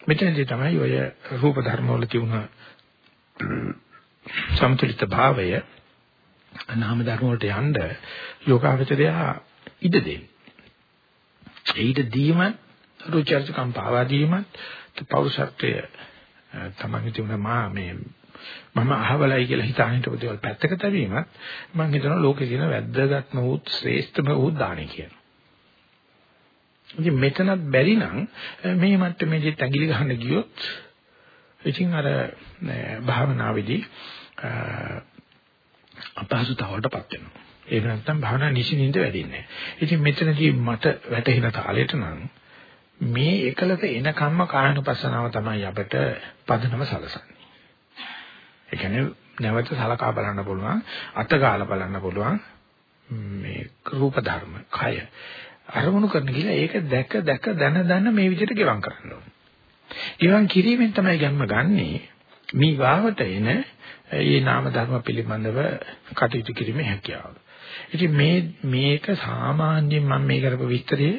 මෙතනදී තමයි ඔය රූප ධර්ම වල තියුණ සමතුලිත භාවය නාම ධර්ම වලට යන්න යෝගාවචරය ඉඩ දෙන්න. ඒ ඉඩ දීම රුචර්ජකම් පාවා දීමත් පෞරුෂත්වය තමයි තිබුණ මා මේ මම අහවලයි කියලා හිතාන හිටපු දේවල් පැත්තක තැබීමත් මම හිතනවා ලෝකේ තියෙන වැද්දගත්ම වූ ශ්‍රේෂ්ඨම වූ දාණය කියලා. ඉතින් මෙතනත් බැරි නම් මේ මට්ටමේදී ඇඟිලි ගහන්න ගියොත් ඉතින් අර භාවනාවේදී අපහසුතාවලටපත් වෙනවා. ඒක නැත්තම් භාවනා නිසින්ින්ද වැඩින්නේ. ඉතින් මෙතනදී මට වැටහෙන තාලෙට නම් මේ එකලක එන කම්ම කායනුපස්සනාව තමයි අපිට පදනම සලසන්නේ. ඒ කියන්නේ නැවත සලකා බලන්න පුළුවන්, අතගාලා බලන්න පුළුවන් මේ රූප ධර්ම, කය අරමුණු කරන කියලා ඒක දැක දැක දන දන මේ විදිහට ගෙවම් කරන්න ඕනේ. ගෙවම් කිරීමෙන් තමයි ගම්ම ගන්නේ මේ වාවට එන මේ නාම ධර්ම පිළිබඳව කටයුතු කිරීමේ හැකියාව. ඉතින් මේ මේක සාමාන්‍යයෙන් මම මේ කරපු විස්තරේ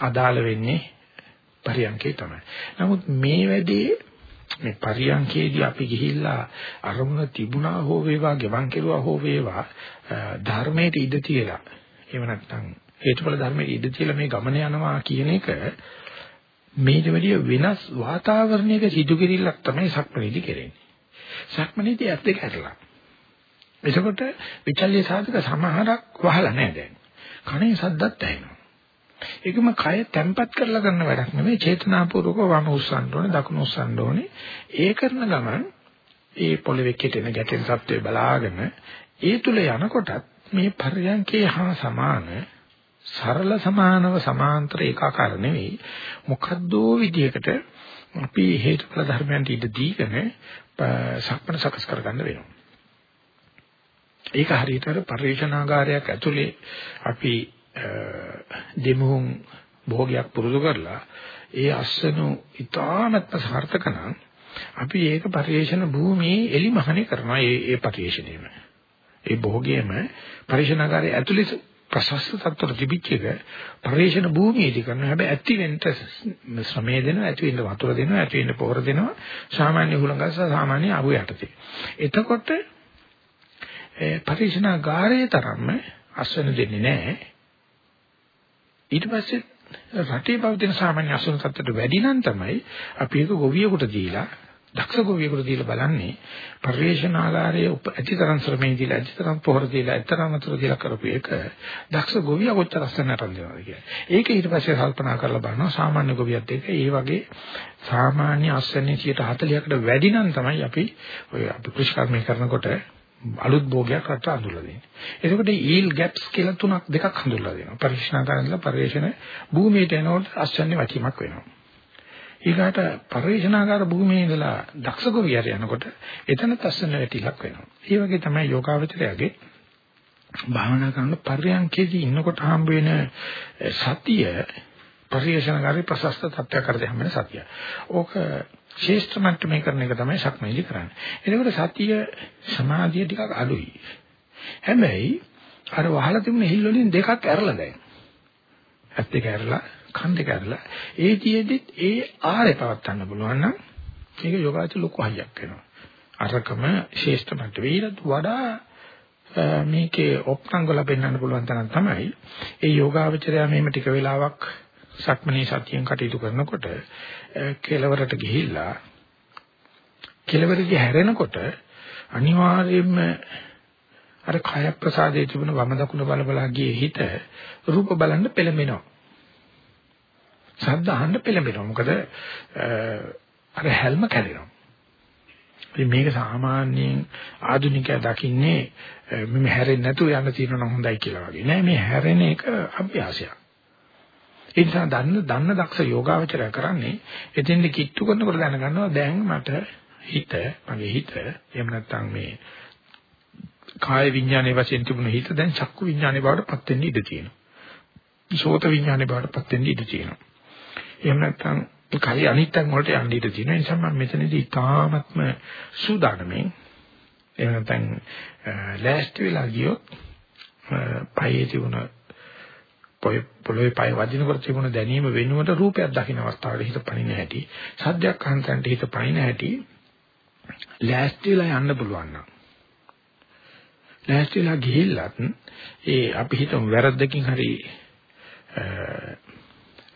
අදාළ වෙන්නේ පරියන්කේ තමයි. නමුත් මේ වැඩේ මේ පරියන්කේදී අපි ගිහිල්ලා අරමුණ තිබුණා හෝ වේවා, ගෙවන් කෙරුවා හෝ වේවා ධර්මයට ඉඩ තියලා එහෙම නැත්නම් හේතුඵල ධර්මයට ඉඩ තියලා මේ ගමන යනවා කියන එක මේට වැඩිය වෙනස් වාතාවරණයක සිදු කිරීමක් තමයි සක්මණේදී කරන්නේ. සක්මණේදී ඇත්ත දෙක ඇරලා එතකොට විචල්්‍ය සාධක සමහරක් වහලා නැහැ දැන්. කණේ සද්දත් ඇහෙනවා. ඒකම කය තැම්පත් කරලා කරන වැඩක් නෙමෙයි චේතනාපූර්වකව වම උස්සන්න ඕනේ දකුණු උස්සන්න ඕනේ. ඒ කරන ගමන් ඒ පොළවේ කෙටෙන ගැටෙන සත්‍යය බලාගෙන ඒ තුල යනකොටත් මේ පර්යංකේ හා සමාන සරල සමානව සමාන්තර ඒකාකාර නෙවෙයි මොකද්දෝ විදියකට අපි හේතුඵල ධර්මයන්ට ඉඩ දීගෙන සක්මන සකස් කරගන්න වෙනවා. ඒක හරියට අර පරිශනාගාරයක් ඇතුලේ අපි දෙමුහුන් භෝගයක් පුරුදු කරලා ඒ අස්සනු ඉතාමත්ම සාර්ථක නම් අපි ඒක පරිේශන භූමියේ එලිමහනේ කරනවා ඒ ඒ පරිේශණයම. ඒ භෝගයේම පරිශනාගාරයේ ඇතුලේ ප්‍රශස්ත තත්ත්වර තිබිච්ච එක පරිේශන භූමියේදී කරනවා. හැබැයි ඇති වෙන්න ශ්‍රමය දෙනවා, ඇති වෙන්න වතුර දෙනවා, ඇති වෙන්න පොහොර දෙනවා. සාමාන්‍ය හුලඟස්ස සාමාන්‍ය අබු යටතේ. එතකොට පරිශනාගාරයේ තරම්ම අස්වැන්න දෙන්නේ නැහැ. ඊට පස්සේ රටේ පවතින සාමාන්‍ය අසුන තත්ත්වයට වැඩි නම් තමයි අපි ඒක ගොවියෙකුට දීලා දක්ෂ ගොවියෙකුට දීලා බලන්නේ පරිශනාගාරයේ ඇතිතරම් ශ්‍රමයෙන් දීලා ඇතිතරම් පොහොර දීලා ඇතිතරම් වතුර දීලා කරපු එක දක්ෂ ගොවියා කොච්චර අස්වැන්නට දෙනවද කියලා. ඒක ඊට පස්සේ කල්පනා කරලා බලනවා සාමාන්‍ය ගොවියත් එක්ක ඒ වගේ සාමාන්‍ය අස්වැන්නේ 40කට වැඩි නම් තමයි අපි ඔය අපි කෘෂිකර්මය කරනකොට අලුත් භෝගයක් රට අඳුල්ලා දෙන්නේ. එතකොට ඊල් ગેප්ස් කියලා තුනක් දෙකක් හඳුල්ලා දෙනවා. පරිශනාකාරයන්ලා පරිශන භූමියට එනකොට අස්වැන්නේ වචීමක් වෙනවා. ඊගාට පරිශනාකාර භූමියේ ඉඳලා දක්ෂ ගොවියට යනකොට එතනත් අස්වැන්න වැටිලක් වෙනවා. ඒ වගේ තමයි යෝගාවචරයගේ භාවනා කරන පර්යංකේදී ඉන්නකොට හම්බ වෙන සතිය පරිශනාකාරී ප්‍රසස්ත තත්ත්වයක් කරදී හම්බ වෙන සතිය. ඕක ශේෂ්ඨ මට්ටමේ කරන එක තමයි සක්මයිලි කරන්නේ. එතකොට සතිය සමාධිය ටිකක් අඩුයි. හැබැයි අර වහලා තිබුණ හිල් වලින් දෙකක් ඇරලා දැන්. ඇස් දෙක ඇරලා කන් දෙක ඇරලා ඒ තියේදිත් ඒ ආරේ පවත්වන්න පුළුවන් නම් ඒක යෝගාචර ලොකු හයියක් වෙනවා. අරකම ශේෂ්ඨ මට්ටමේ ඊට වඩා මේකේ ඔප්නංගල පෙන්වන්න පුළුවන් තරම් තමයි ඒ යෝගාවචරය මෙහෙම ටික වෙලාවක් සක්මණේ සතියෙන් කටයුතු කරනකොට කෙලවරට ගිහිල්ලා කෙලවරදී හැරෙනකොට අනිවාර්යයෙන්ම අර කය ප්‍රසාදයේ තිබුණ වම දකුණ බල බලා ගියේ හිත රූප බලන්න පෙළඹෙනවා. ශබ්ද අහන්න පෙළඹෙනවා. මොකද අර හැල්ම කැඩෙනවා. ඉතින් මේක සාමාන්‍යයෙන් ආධුනිකයා දකින්නේ මෙමෙ හැරෙන්නේ නැතුව යන්න තියෙනවා නම් හොඳයි කියලා වගේ. නෑ මේ හැරෙන එක අභ්‍යාසයක්. ඒ නිසා දන්න දන්න දක්ෂ යෝගාවචරය කරන්නේ එතෙන්ද කිට්ටු කරනකොට දැනගන්නවා දැන් මට හිත මගේ හිත එහෙම නැත්නම් මේ කාය විඥානයේ වශයෙන් තිබුණ හිත දැන් චක්කු විඥානයේ බවට පත් වෙන්න ඉඩ තියෙනවා. සෝත විඥානයේ බවට පත් වෙන්න ඉඩ තියෙනවා. එහෙම නැත්නම් කයි අනිත්යෙන් වලට යන්න ඉඩ තියෙනවා. ඒ නිසා මම මෙතනදී තාමත්ම සූදානම්ෙන් එහෙම නැත්නම් ලෑස්ති වෙලා ගියොත් පයේ තිබුණ පොළොවේ පය වදිනකොට තිබුණ දැනීම වෙනුවට රූපයක් දකින්න අවස්ථාවල හිත පනින හැටි සද්දයක් අහන්තන්ට හිත පනින හැටි ලෑස්තිලා යන්න පුළුවන් නම් ලෑස්තිලා ගිහිල්ලත් ඒ අපි හිතමු වැරද්දකින් හරි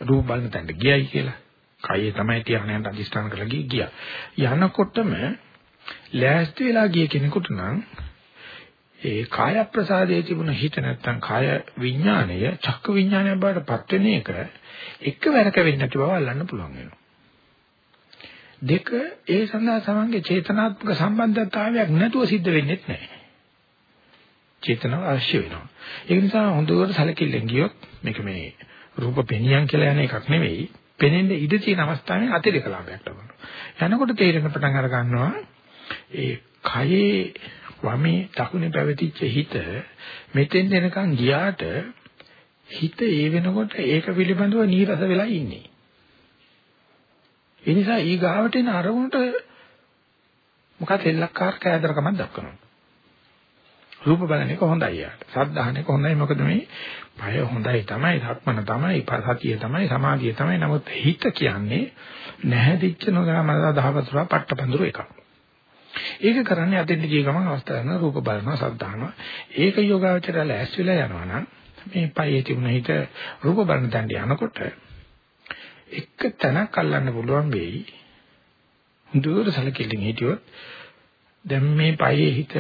රූප බලන තැනට ගියයි කියලා කයේ තමයි තියාගෙන යන අදිස්ථාන කරලා ගියා යනකොටම ලෑස්ති වෙලා ගිය කෙනෙකුට නම් ඒ කාය ප්‍රසාදයේ තිබුණ හිත නැත්තම් කාය විඥාණය චක්ක විඥානය බවට පත් වෙන එක එකවරක වෙන්නේ නැති බව අල්ලන්න පුළුවන් වෙනවා. දෙක ඒ සඳහා සමන්ගේ චේතනාත්මක සම්බන්ධතාවයක් නැතුව සිද්ධ වෙන්නේ නැහැ. චේතනාව අවශ්‍ය වෙනවා. ඒ නිසා හොඳට සැලකිල්ලෙන් ගියොත් මේක මේ රූප පෙනියන් කියලා යන එකක් නෙවෙයි. පෙනෙන්න ඉඩ තියෙන අවස්ථාවේ අතිරේක ලාභයක් ලබනවා. යනකොට තේරෙන පටන් අර ගන්නවා ඒ කයේ වමේ දකුණේ පැවතිච්ච හිත මෙතෙන් දෙනකන් ගියාට හිත ඒ වෙනකොට ඒක පිළිබඳව නීරස වෙලා ඉන්නේ. ඒ නිසා ඊ ගාවට එන අරමුණට මොකක්ද එල්ලක්කාර කෑදරකමක් දක්වනවා. රූප බලන එක හොඳයි යාට. සද්ධාහන එක හොඳයි මොකද මේ පය හොඳයි තමයි, ධර්මන තමයි, සතිය තමයි, සමාධිය තමයි. නමුත් හිත කියන්නේ නැහැදිච්ච නොගමන දහවතුරා පට්ටපඳුරු එකක්. ඒක කරන්නේ අදින්න ගිය ගමන් අවස්ථාවන රූප බලනවා, සද්ධාහනවා. ඒක යෝගාවචරය ලෑස්ති වෙලා යනවා නම් මේ පයේ තිබුණ හිත රූප බලන තැනට යනකොට එක තැනක් අල්ලන්න පුළුවන් වෙයි. දුර සැලකිල්ලෙන් හිටියොත් දැන් මේ පයේ හිත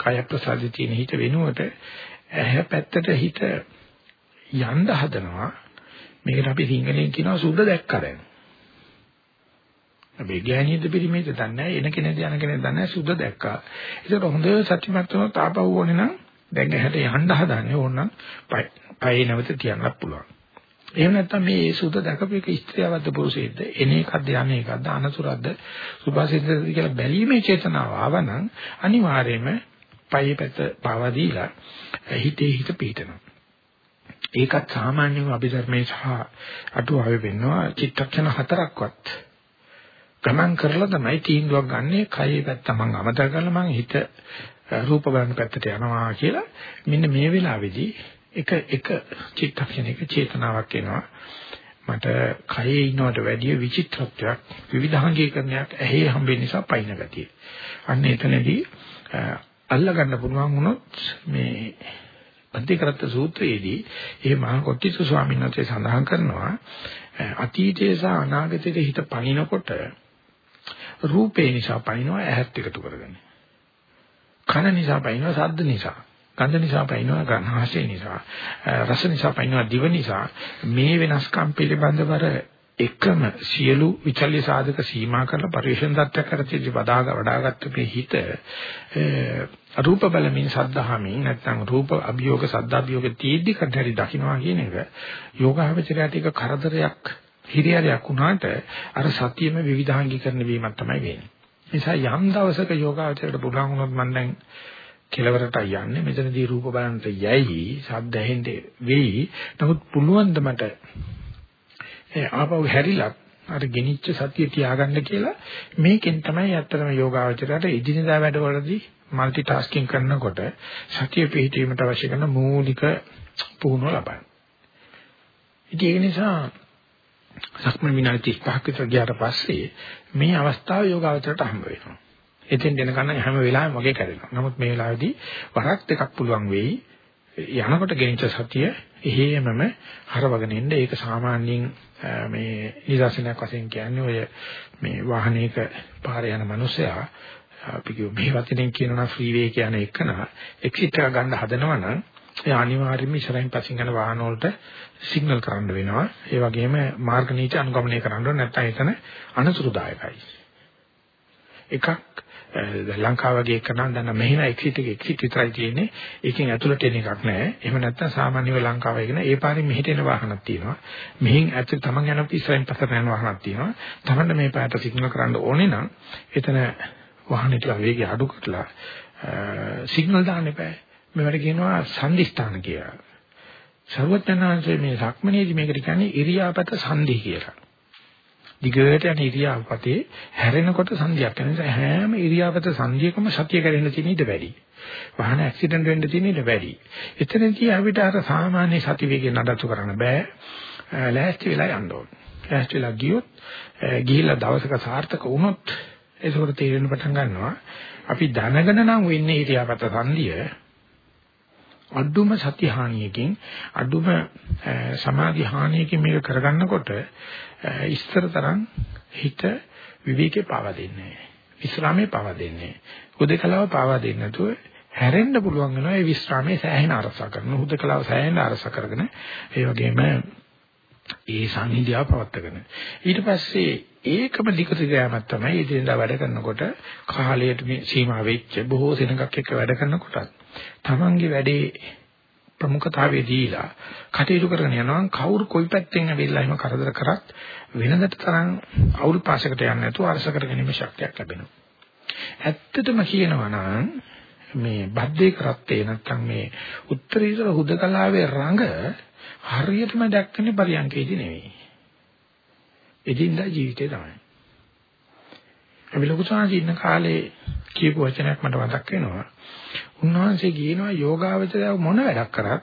කය ප්‍රසාදේ තියෙන හිත වෙනුවට ඇහැ පැත්තට හිත යන්න හදනවා. මේකට අපි සිංහලෙන් කියනවා සුද්ධ දැක්කා දැන්. අපි ගෑණියද පිළිමේද දන්නේ නැහැ එන කෙනෙක්ද යන කෙනෙක්ද දන්නේ නැහැ සුද්ධ දැක්කා. ඒක හොඳ සත්‍යමත් වුණොත් ආපහු ඕනේ නම් දැන් ඇහැට යන්න හදන්නේ ඕනනම් පයේ නැවත තියන්නත් පුළුවන්. එහෙම නැත්නම් මේ සුද්ධ දැකපු එක ස්ත්‍රියවද්ද පුරුෂයෙක්ද එන එකක්ද යන එකක්ද අනතුරක්ද සුභාසිතද කියලා බැලීමේ චේතනාව ආවනම් අනිවාර්යයෙන්ම පයේ පැත්ත පාවා දීලා හිතේ හිත පිහිටනවා. ඒකත් සාමාන්‍යයෙන් අභිධර්මයේ සහ අටුවාවේ වෙන්නවා චිත්තක්ෂණ හතරක්වත් ගමන් කරලා තමයි තීන්දුවක් ගන්නෙ කයේ පැත්ත මම අමතක කරලා මම හිත රූප බලන පැත්තට යනවා කියලා මෙන්න මේ වෙලාවේදී එක එක චිත්තක්ෂණයක චේතනාවක් එනවා මට කයේ ඉන්නවට වැඩිය විචිත්‍රත්වයක් විවිධාංගීකරණයක් ඇහි හම්බෙන්න නිසා පයින් ගතිය. අන්න එතනදී අල්ලා ගන්න පුළුවන් වුණොත් මේ අධිකරත් සූත්‍රයේදී ඒ මහා කොට්ටිස ස්වාමීන් වහන්සේ සඳහන් කරනවා අතීතයේ සහ අනාගතයේ හිත පනිනකොට රූපේ නිසා පනිනවා ඇහත් එකතු කරගෙන. කන නිසා පනිනවා ශබ්ද නිසා. ගන්ධ නිසා පනිනවා ගන්හාසය නිසා. රස නිසා පනිනවා දිව නිසා මේ වෙනස්කම් පිළිබඳව එකම සියලු විචල්්‍ය සාධක සීමා කරලා පරිශන தත්ත්වයක් කරතිදී වදාග වඩාගත්ත මේ හිත රූප බලමින් සද්ධාමින් නැත්නම් රූප අභියෝග සද්ධාභියෝග තීද්දි කඩරි දකින්නවා කියන එක යෝගාවචරයට එක කරදරයක් හිරියරයක් වුණාට අර සතියෙම විවිධාංගීකරණ වීමක් තමයි වෙන්නේ. නිසා යම් දවසක යෝගාවචරයට පුළුවන් වුණොත් මම දැන් කෙලවරට යන්නේ මෙතනදී රූප බලන්නට යයි ශබ්ද ඇහෙන්න වෙයි. නමුත් පුළුවන් ද මට ආපහු හැරිලා අර ගෙනිච්ච සතිය තියාගන්න කියලා මේකෙන් තමයි ඇත්තටම යෝගාවචරයට ඉදිනදා වැඩවලදී মালටි ටාස්කින් කරනකොට සතිය පිහිටීමට අවශ්‍ය කරන මූලික පුහුණුව ලබන්නේ. ඉතින් ඒ නිසා සක්මන් විනාඩි 35ක් විතර ගියාට පස්සේ මේ අවස්ථාව යෝගාවචරයට හම්බ වෙනවා. එතෙන් දෙනකන් හැම වෙලාවෙම වගේ කරනවා. නමුත් මේ වෙලාවේදී වරක් දෙකක් පුළුවන් වෙයි යනකොට ගෙනිච්ච සතිය එහෙමම හරවගෙන ඉන්න ඒක සාමාන්‍යයෙන් මේ නිදර්ශනයක් වශයෙන් කියන්නේ ඔය මේ වාහනයක පාරේ යන මිනිසයා අපි කියමු මේ වචනෙන් කියනවා ෆ්‍රී වේ කියන එකන එක්සිට් එක ගන්න හදනවා නම් ඒ අනිවාර්යයෙන්ම ඉස්සරහින් පස්සෙන් යන වාහන වලට සිග්නල් කරන්න වෙනවා. ඒ වගේම මාර්ග නීති අනුගමනය කරන්න ඕනේ නැත්නම් එතන අනතුරුදායකයි. එකක් ලංකාව වගේ එක නම් දැන් මෙහෙම එක්සිට් එක එක්සිට් විතරයි තියෙන්නේ. ඒකෙන් ඇතුළට එන එකක් නැහැ. එහෙම නැත්නම් සාමාන්‍යව ලංකාව වගේ නේ ඒ පාරේ මෙහෙට එන වාහනක් තියෙනවා. මෙහෙන් ඇතුළට තමන් යනකොට ඉස්සරහින් පස්සට යන වාහනක් තියෙනවා. තමන්න මේ පාරට සිග්නල් කරන්න ඕනේ නම් එතන වාහනේ ටික වේගය අඩු කරලා සිග්නල් දාන්න එපා. මේවට කියනවා සංදිස්ථාන කියලා. සර්වඥාන්සේ මේ සක්මනේදී මේකට කියන්නේ ඉරියාපත සංදි කියලා. දිගට යන ඉරියාපතේ හැරෙනකොට සංදියක් වෙන නිසා හැම ඉරියාපත සංදියකම සතිය කැඩෙන්න තියෙන ඉඩ වැඩි. වාහන ඇක්සිඩන්ට් වෙන්න තියෙන ඉඩ වැඩි. එතනදී අපිට අර සාමාන්‍ය සති වේගය නඩත්තු කරන්න බෑ. ලෑස්ති වෙලා යන්න ඕනේ. ලෑස්ති වෙලා ගියොත් ගිහිල්ලා දවසක සාර්ථක වුණොත් ඒකෝට තේරෙන්න පටන් ගන්නවා. අපි දැනගෙන නම් වෙන්නේ ඉරියාපත සංදිය අඩුම සති හානියකින් අඩුම සමාධි හානියකින් මේක කරගන්නකොට ඉස්තර තරම් හිත විවේකේ පාවා දෙන්නේ විස්රාමයේ පාවා දෙන්නේ හුදකලාව පාවා දෙන්නේ නැතුව හැරෙන්න පුළුවන් වෙනවා ඒ විස්රාමයේ සෑහෙන අරසා කරන හුදකලාව සෑහෙන අරසා කරගෙන ඒ වගේම ඒ සංහිඳියාව පවත්වාගෙන. ඊට පස්සේ ඒකම දිගට ගෑමක් තමයි ඉදිරියට වැඩ කරනකොට කාලයට මේ සීමා වෙච්ච බොහෝ සෙනඟක් එක්ක වැඩ කරනකොට තමන්ගේ වැඩේ ප්‍රමුඛතාවයේ දීලා කටයුතු කරගෙන යනවා කවුරු කොයි පැත්තෙන් ඇවිල්ලා එහෙම කරදර කරත් වෙනදට තරම් අවුල් පාසකට යන්නේ නැතුව අරස කරගැනීමේ ශක්තියක් ලැබෙනවා. ඇත්තටම කියනවා නම් මේ බද්දේ කරත්තේ නැත්තම් මේ උත්තරීතර හුදකලාවේ රඟ හරියටම දැක්කනේ පරියන්කේදී නෙවෙයි. එදින්දා ජීවිතේ තමයි. අපි ලොකු සාහිත්‍ය කාලේ කියපු වචනයක් මට මතක් වෙනවා. උන්වහන්සේ කියනවා යෝගාවචරය මොන වැඩක් කරත්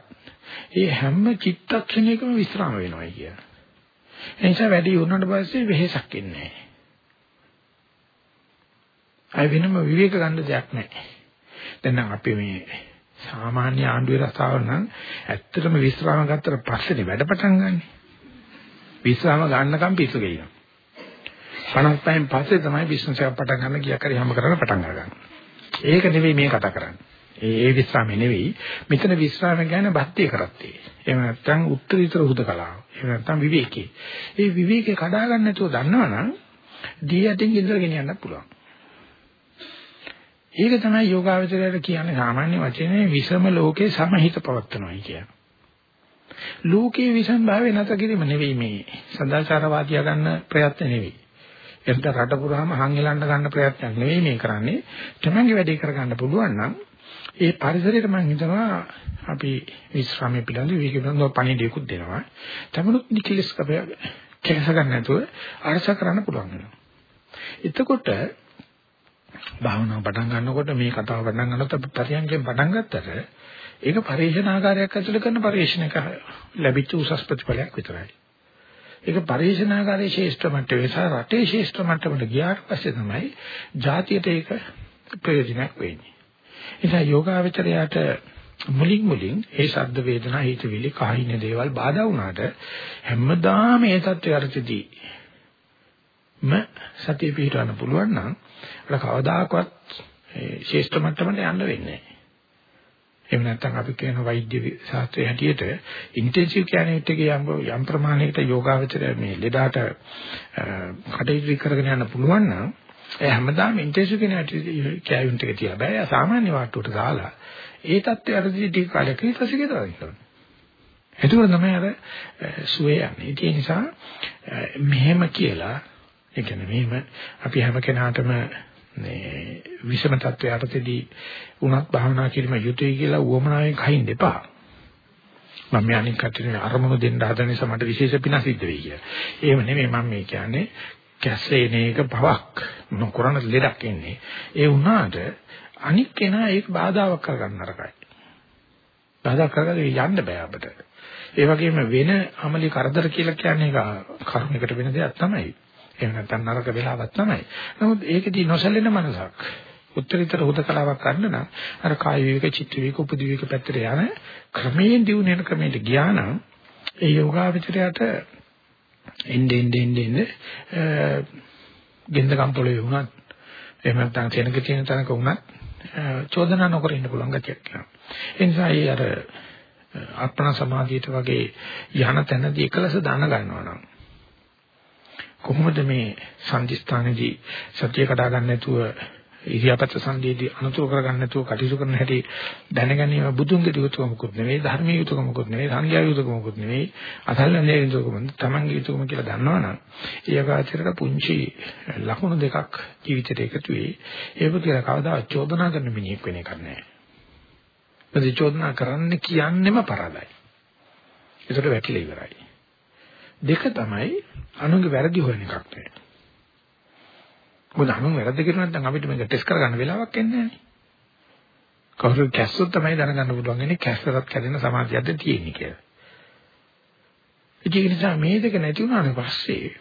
ඒ හැම චිත්තක්ෂණයකම විස්්‍රාම වෙනවා කියන. ඒ නිසා වැඩි වුණාට පස්සේ වෙහෙසක් ඉන්නේ නැහැ. අය වෙනම විවේක ගන්න දෙයක් නැහැ. දැන් නම් අපි මේ සාමාන්‍ය ආණ්ඩුවේ රස්සාව නම් ඇත්තටම විස්්‍රාම ගත්තට පස්සේ වැඩ පටන් ගන්න. විස්්‍රාම ගන්නකම් පිස්සු ගියා. 55න් පස්සේ තමයි බිස්නස් එකක් පටන් ගන්න ගියා කරේ හැම කරගෙන පටන් ගන්න. ඒක නෙවෙයි මේ කතා කරන්නේ. ඒ ඒ විස්රාමය නෙවෙයි. මෙතන විස්රාමය කියන්නේ බද්ධිය කරත්තේ. එහෙම නැත්නම් උත්තරීතර හුදකලාව. එහෙම නැත්නම් විවේකී. ඒ විවේකේ කඩා ගන්න නැතුව දන්නවනම් දී යටින් ඉඳලා ගෙනියන්න පුළුවන්. ඒක තමයි යෝගාවචරයට කියන්නේ සාමාන්‍ය වචනේ විසම ලෝකේ සමහිත පවත්නවායි කියන්නේ. ලෝකේ විසම භාවය නැත කිරීම නෙවෙයි මේ සදාචාරවාදියා ගන්න ප්‍රයත්න නෙවෙයි. එතන රට පුරාම හං එලන්න ගන්න ප්‍රයත්නයක් නෙවෙයි මේ කරන්නේ. තමන්ගේ වැඩේ කරගන්න පුළුවන් නම් ඒ පරිසරයට මම හිතනවා අපි විශ්‍රාමයේ පිළිබඳ විකල්පන පණිඩියකුත් දෙනවා. තමනුත් නිකලස් කැස ගන්න නැතුව අරස කරන්න පුළුවන් වෙනවා. එතකොට භාවනාව පටන් ගන්නකොට මේ කතාව පටන් ගන්නකොට අපි පරියන්කෙන් පටන් ගත්තට ඒක පරිශනාකාරයක් ඇතුළේ කරන පරිශනක ලැබිච්ච උසස් ප්‍රතිඵලයක් විතරයි. ඒක පරිශනාකාරයේ ශේෂ්ඨ මට්ටමේ සහ රටේ ශේෂ්ඨ මට්ටමට ගියාට පස්සේ තමයි ජාතියට ඒක ප්‍රයෝජනක් වෙන්නේ. නිසා යෝගාවචරයට මුලින් මුලින් ඒ ශබ්ද වේදනා හිතවිලි කහින දේවල් බාධා වුණාට හැමදාම ඒ தත්ත්වයටදී ම සතිය පිටවන්න පුළුවන් නම් අර කවදාකවත් ශේෂ්ඨ මට්ටමට යන්න වෙන්නේ නැහැ. එහෙම නැත්නම් අපි කියන වෛද්‍ය ශාස්ත්‍රයේ හැටියට ඉන්ටෙන්සිව් කැර් යුනිට් එකේ යම් යම් ප්‍රමාණයකට යෝගාවචරය මේ ලෙඩාට කටයුතු කරගෙන යන්න පුළුවන් නම් ඒ හැමදාම ඉන්ටෙන්සිව් කැර් යුනිට් එක තියලා බෑ සාමාන්‍ය වාට්ටුවට දාලා ඒ තත්ත්වයට ටික කාලයක ඊට පස්සේ ගෙදර ඉන්නවා. එතකොට තමයි අර සුවේ යන්නේ. ඒ නිසා මෙහෙම කියලා ඒ කියන්නේ මෙහෙම අපි හැම කෙනාටම මේ විෂම තත්වයටදී උනත් භාවනා කිරීම යුතුයි කියලා උවමනාවෙන් කහින්න එපා. මම මේ අනික් කටිනේ අරමුණු දෙන්න හදන නිසා මට විශේෂ පින සිද්ධ වෙයි කියලා. එහෙම නෙමෙයි මම මේ කියන්නේ කැස්සේන එක පවක් නොකරන ලෙඩක් එන්නේ. ඒ වුණාට අනික් කෙනා ඒක බාධාවක් කරගන්න නරකයි. බාධා කරගන්න යන්න බෑ අපිට. ඒ වගේම වෙන අමලි කරදර කියලා කියන්නේ කර්මයකට වෙන දෙයක් තමයි. එහෙම නැත්නම් නරක වෙලාවක් තමයි. නමුත් ඒකදී නොසැලෙන මනසක් උත්තරීතර හුදකලාවක් ගන්න නම් අර කාය විවේක චිත්ත විවේක උපදි විවේක පැත්තට යන ක්‍රමයෙන් දිනු වෙන ක්‍රමයට ගියා නම් ඒ යෝගාවචරයට එන්නේ එන්නේ එන්නේ ගෙන්ද කම්පොලේ වුණත් එහෙම නැත්නම් සෙනග තියෙන තැනක වුණත් චෝදනා නොකර ඉන්න පුළුවන් ගතියක් කියනවා. ඒ නිසා ඒ අර අර්පණ සමාධියට වගේ යහන තැනදී එකලස දාන ගන්නවා නම් කොහොමද මේ සංදිස්ථානයේදී සත්‍ය කඩා ගන්න නැතුව ඉරියාපත සංදීදී අනුතුරු කර ගන්න නැතුව කටයුතු කරන හැටි දැනගැනීම බුදුන්ගේ යුතුයකමකුත් නෙවෙයි ධර්මීය යුතුයකමකුත් නෙවෙයි සංඝයා යුතුයකමකුත් නෙවෙයි අසල්ලනේ යුතුයකම තමන්ගේ යුතුයකම කියලා දන්නවනම් ඊයකාචරයට පුංචි ලකුණු දෙකක් ජීවිතේට එකතු වෙයි. ඒක කියලා කවදා චෝදනා කරන මිනිහෙක් වෙන එකක් නෑ. ප්‍රතිචෝදනා කරන්න කියන්නෙම පරාදයි. ඒකට වැටිලා ඉවරයි. දෙක තමයි අනුන්ගේ වැරදි හොයන එකක් නෙවෙයි. මොකද අනුන් වැරද්ද කරන නැත්නම් අපිට මේක ටෙස්ට් කරගන්න වෙලාවක් එන්නේ නැහැ. කවුරු කැස්සොත් තමයි දැනගන්න පුළුවන් ඉන්නේ කැස්සරත් කැඩෙන සමාධියක්ද තියෙන්නේ කියලා. ඒක නිසා මේ දෙක නැති වුණාට පස්සේ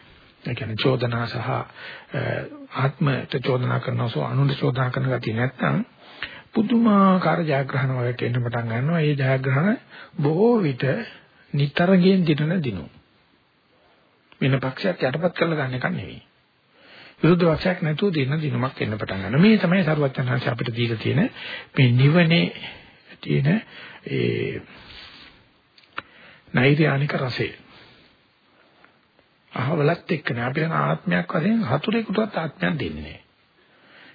ඒ කියන්නේ චෝදනා සහ ආත්මයට චෝදනා කරනවා සෝ අනුන්ට චෝදනා කරන ගතිය නැත්නම් පුදුමාකාර ජයග්‍රහණ වලට එන්න පටන් ගන්නවා. ඒ ජයග්‍රහණ බොහෝ විට නිතරගෙන් දිනන දිනු. වෙන පක්ෂයක් යටපත් කරලා ගන්න එක නෙවෙයි. විරුද්ධ පක්ෂයක් නැතුව දෙන්න දිනුමක් එන්න පටන් ගන්නවා. මේ තමයි සරුවචනහන්සේ අපිට දීලා තියෙන මේ නිවනේ තියෙන ඒ නෛර්යානික රසය. අහවලත් එක්ක නෑ අපිට ආත්මයක් වශයෙන් හතුරෙකුටවත් ආත්මයක් දෙන්නේ නෑ.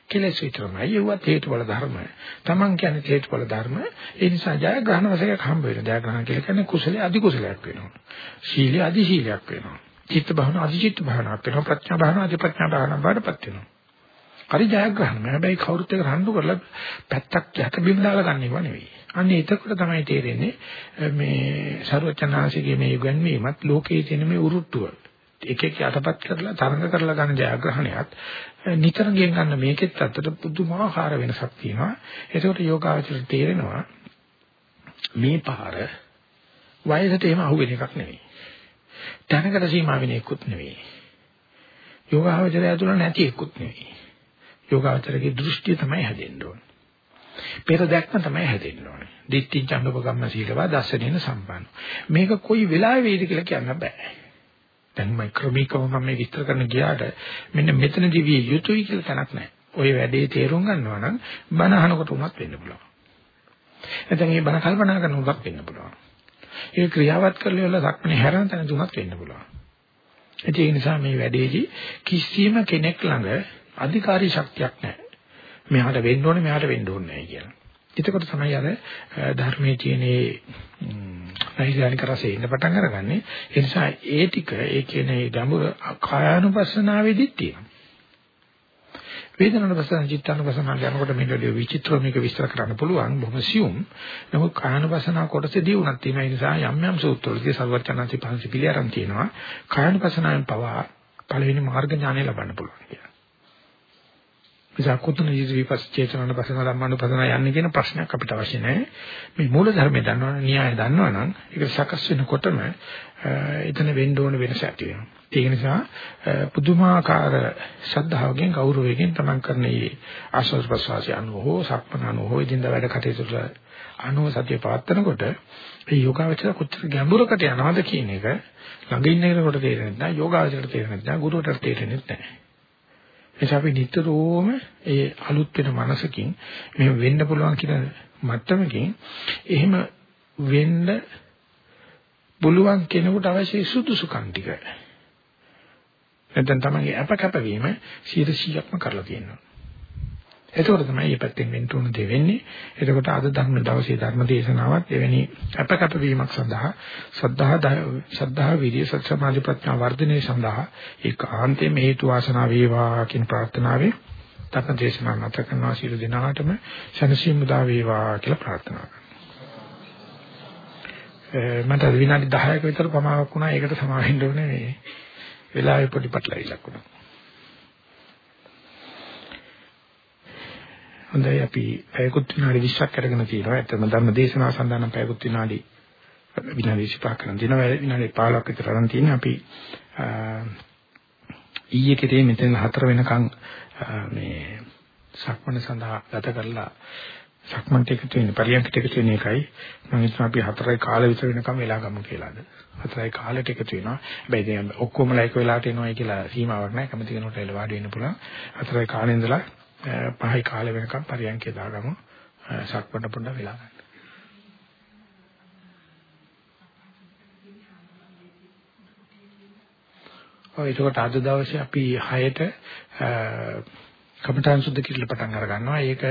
කෙලෙස් විතරමයි ඒවත් හේතුඵල ධර්ම. Taman කියන්නේ හේතුඵල ධර්ම. ඒ නිසා ජයග්‍රහණ වශයෙන් හම්බ වෙන ජයග්‍රහණ කියලා කියන්නේ කුසලයේ අධි කුසලයක් වෙනවා. ශීලයේ අධි ශීලයක් වෙනවා. චිත්ත භාවන අධි චිත්ත භාවනාවක් වෙනවා. ප්‍රඥා භාවන අධි ප්‍රඥා භාවනාවක් වඩපත් වෙනවා. හරි ජයග්‍රහණ. හැබැයි කවුරුත් එක රණ්ඩු කරලා පැත්තක් යට බිම දාලා ගන්නව නෙවෙයි. අන්න එතකොට තමයි තේරෙන්නේ මේ ਸਰවචනාංශයේ මේ ඉගැන්වීමත් ලෝකයේ තියෙන මේ උරුට්ටුව. එක එක යටපත් කරලා තරඟ කරලා ගන්න ජයග්‍රහණයත් නිතර ගෙන් ගන්න මේකෙත් අතට පුදුමාකාර වෙනසක් තියෙනවා. ඒකට යෝගාචර තේරෙනවා මේ පාර වයසට එහෙම අහු වෙන එකක් නෙවෙයි. තැනකට සීමා වෙන එකකුත් නෙවෙයි. යෝගාචරය තුළ නැති එකකුත් නෙවෙයි. යෝගාචරයේ දෘෂ්ටිය තමයි හැදෙන්න ඕනේ. පෙර දැක්ම තමයි හැදෙන්න ඕනේ. දිට්ඨි චන්දපගම්ම සීලවා දස්සනේන සම්පන්න. මේක කොයි වෙලාවෙ වේද කියලා කියන්න බෑ. දැන් මම ක්‍රමිකව මම මේ විස්තර කරන්න ගියාට මෙන්න මෙතනදී විය යුතුයි කියලා තැනක් නැහැ. ওই වැඩේ තේරුම් ගන්නවා නම් බණ අහනකොට උනත් වෙන්න පුළුවන්. නැත්නම් මේ බණ කල්පනා කරන උනත් වෙන්න පුළුවන්. ඒ ක්‍රියාවත් කරලා ඉවරලා සක්මනේ හැරෙන තැන තුනක් වෙන්න පුළුවන්. ඒ නිසා මේ වැඩේදී කිසිම කෙනෙක් ළඟ අධිකාරී ශක්තියක් නැහැ. මෙහාට වෙන්න ඕනේ මෙහාට වෙන්න ඕනේ නැහැ කියලා. එතකොට තමයි අර ධර්මයේ තියෙන නෛර්යානික රසය ඉන්න පටන් අරගන්නේ. ඒ නිසා ඒ ටික ඒ කියන්නේ ගැඹුර කායානුපස්සනාවේදීත් තියෙනවා. වේදනානුපස්සන චිත්තානුපස්සන යනකොට මේක විචිත්‍රව මේක විස්තර කරන්න පුළුවන් බොහොම සියුම්. නමුත් කායනුපස්සන කොටසදී උනත් තියෙන නිසා යම් යම් සූත්‍රවලදී සර්වචනන්ති පන්සි පිළියරම් තියෙනවා. කායනුපස්සනාවෙන් පවා පළවෙනි මාර්ග ඥානය ලබන්න පුළුවන් කියලා. නිසා කුතුන විපස් චේතනන පසන ධම්මානුපසන යන්නේ කියන ප්‍රශ්නයක් අපිට අවශ්‍ය නැහැ. මේ මූල ධර්මය දන්නවනම් න්‍යාය දන්නවනම් ඒක සකස් වෙනකොටම එතන වෙන්න ඕන වෙනස ඇති වෙනවා. ඒක නිසා පුදුමාකාර ශ්‍රද්ධාවකින් ගෞරවයෙන් තමන් කරන මේ ආශ්වාස ප්‍රශ්වාසය අනුව හෝ සක්මන අනුව හෝ ඉදින්ද වැඩ කටයුතු වල අනුව සතිය පවත්නකොට මේ යෝගාවචර කොච්චර ගැඹුරකට යනවද කියන එක ළඟ ඉන්න කෙනෙකුට තේරෙන්නේ නැහැ යෝගාවචරයට තේරෙන්නේ නැහැ ගුරුවරට තේරෙන්නේ නැහැ. එනිසා අපි නිතරම ඒ අලුත් වෙන මනසකින් මෙහෙම වෙන්න පුළුවන් කියන මට්ටමකින් එහෙම වෙන්න පුළුවන් කෙනෙකුට අවශ්‍ය සුදුසුකම් ටික. නැත්නම් තමන්ගේ අපකප වීම 100%ක්ම කරලා තියෙනවා. එතකොට තමයි මේ පැත්තෙන් වෙන්න උන දෙ වෙන්නේ. එතකොට අද ධර්ම දවසේ ධර්ම දේශනාවත් එවැනි අපකප වීමක් සඳහා සද්ධා සද්ධා විරිය සත්‍ය සමාධි ප්‍රඥා වර්ධනය සඳහා ඒකාන්තයෙන් හේතු වාසනා වේවා කියන ප්‍රාර්ථනාවෙන් ධර්ම දේශනාව නැත කරනවා සියලු දෙනාටම සනසීම උදා වේවා කියලා ප්‍රාර්ථනා කරනවා. මට විනාඩි 10ක විතර පමාවක් වුණා. ඒකට සමාවෙන්න ඕනේ මේ වෙලාවේ පොඩි පටලවිලක් වුණා. හොඳයි අපි පැයකුත් විනාඩි 20ක් අරගෙන තියෙනවා. ඇත්තම ධර්ම දේශනාව සඳහන් පැයකුත් විනාඩි විනාඩි 25ක් කරන් තියෙනවා. විනාඩි 15ක් විතර අරන් තියෙනවා. අපි ඊයේ කෙරේ මෙතන හතර වෙනකන් මේ සක්මණ සඳහා ගත කරලා සක්මන්ට එකතු වෙන පරියන්කට එකතු වෙන එකයි මම හිතනවා අපි හතරයි කාලෙ විතර වෙනකම් වෙලා ගමු කියලාද හතරයි කාලෙට එකතු වෙනවා හැබැයි ඉතින් ඔක්කොමලා එක වෙලාවට එනවයි කියලා සීමාවක් නැහැ කැමති කෙනෙකුට එළ වාඩි වෙන්න පුළුවන් හතරයි කාලේ ඉඳලා පහයි කාලේ වෙනකම් පරියන්කේ දාගමු සක්මණ පොඩ්ඩක් වෙලා ගන්න. ඔය ඒකට අද දවසේ අපි 6ට කමඨාන් සුද්ධ කිරිල පටන් අර ගන්නවා. ඒක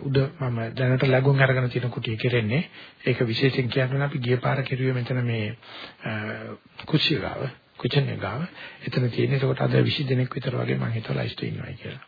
උද මම දැනට ලැබුම් අරගෙන තියෙන කුටිය කෙරෙන්නේ. ඒක විශේෂයෙන් කියන්නේ අපි ගිය පාර කෙරුවේ මෙතන මේ කුෂිය ගාව, කුචන්නේ ගාව. එතන තියෙන ඒකට අද 20 දෙනෙක් විතර වගේ මම හිතුවා ලයිස්ට් ඉන්නවා කියලා.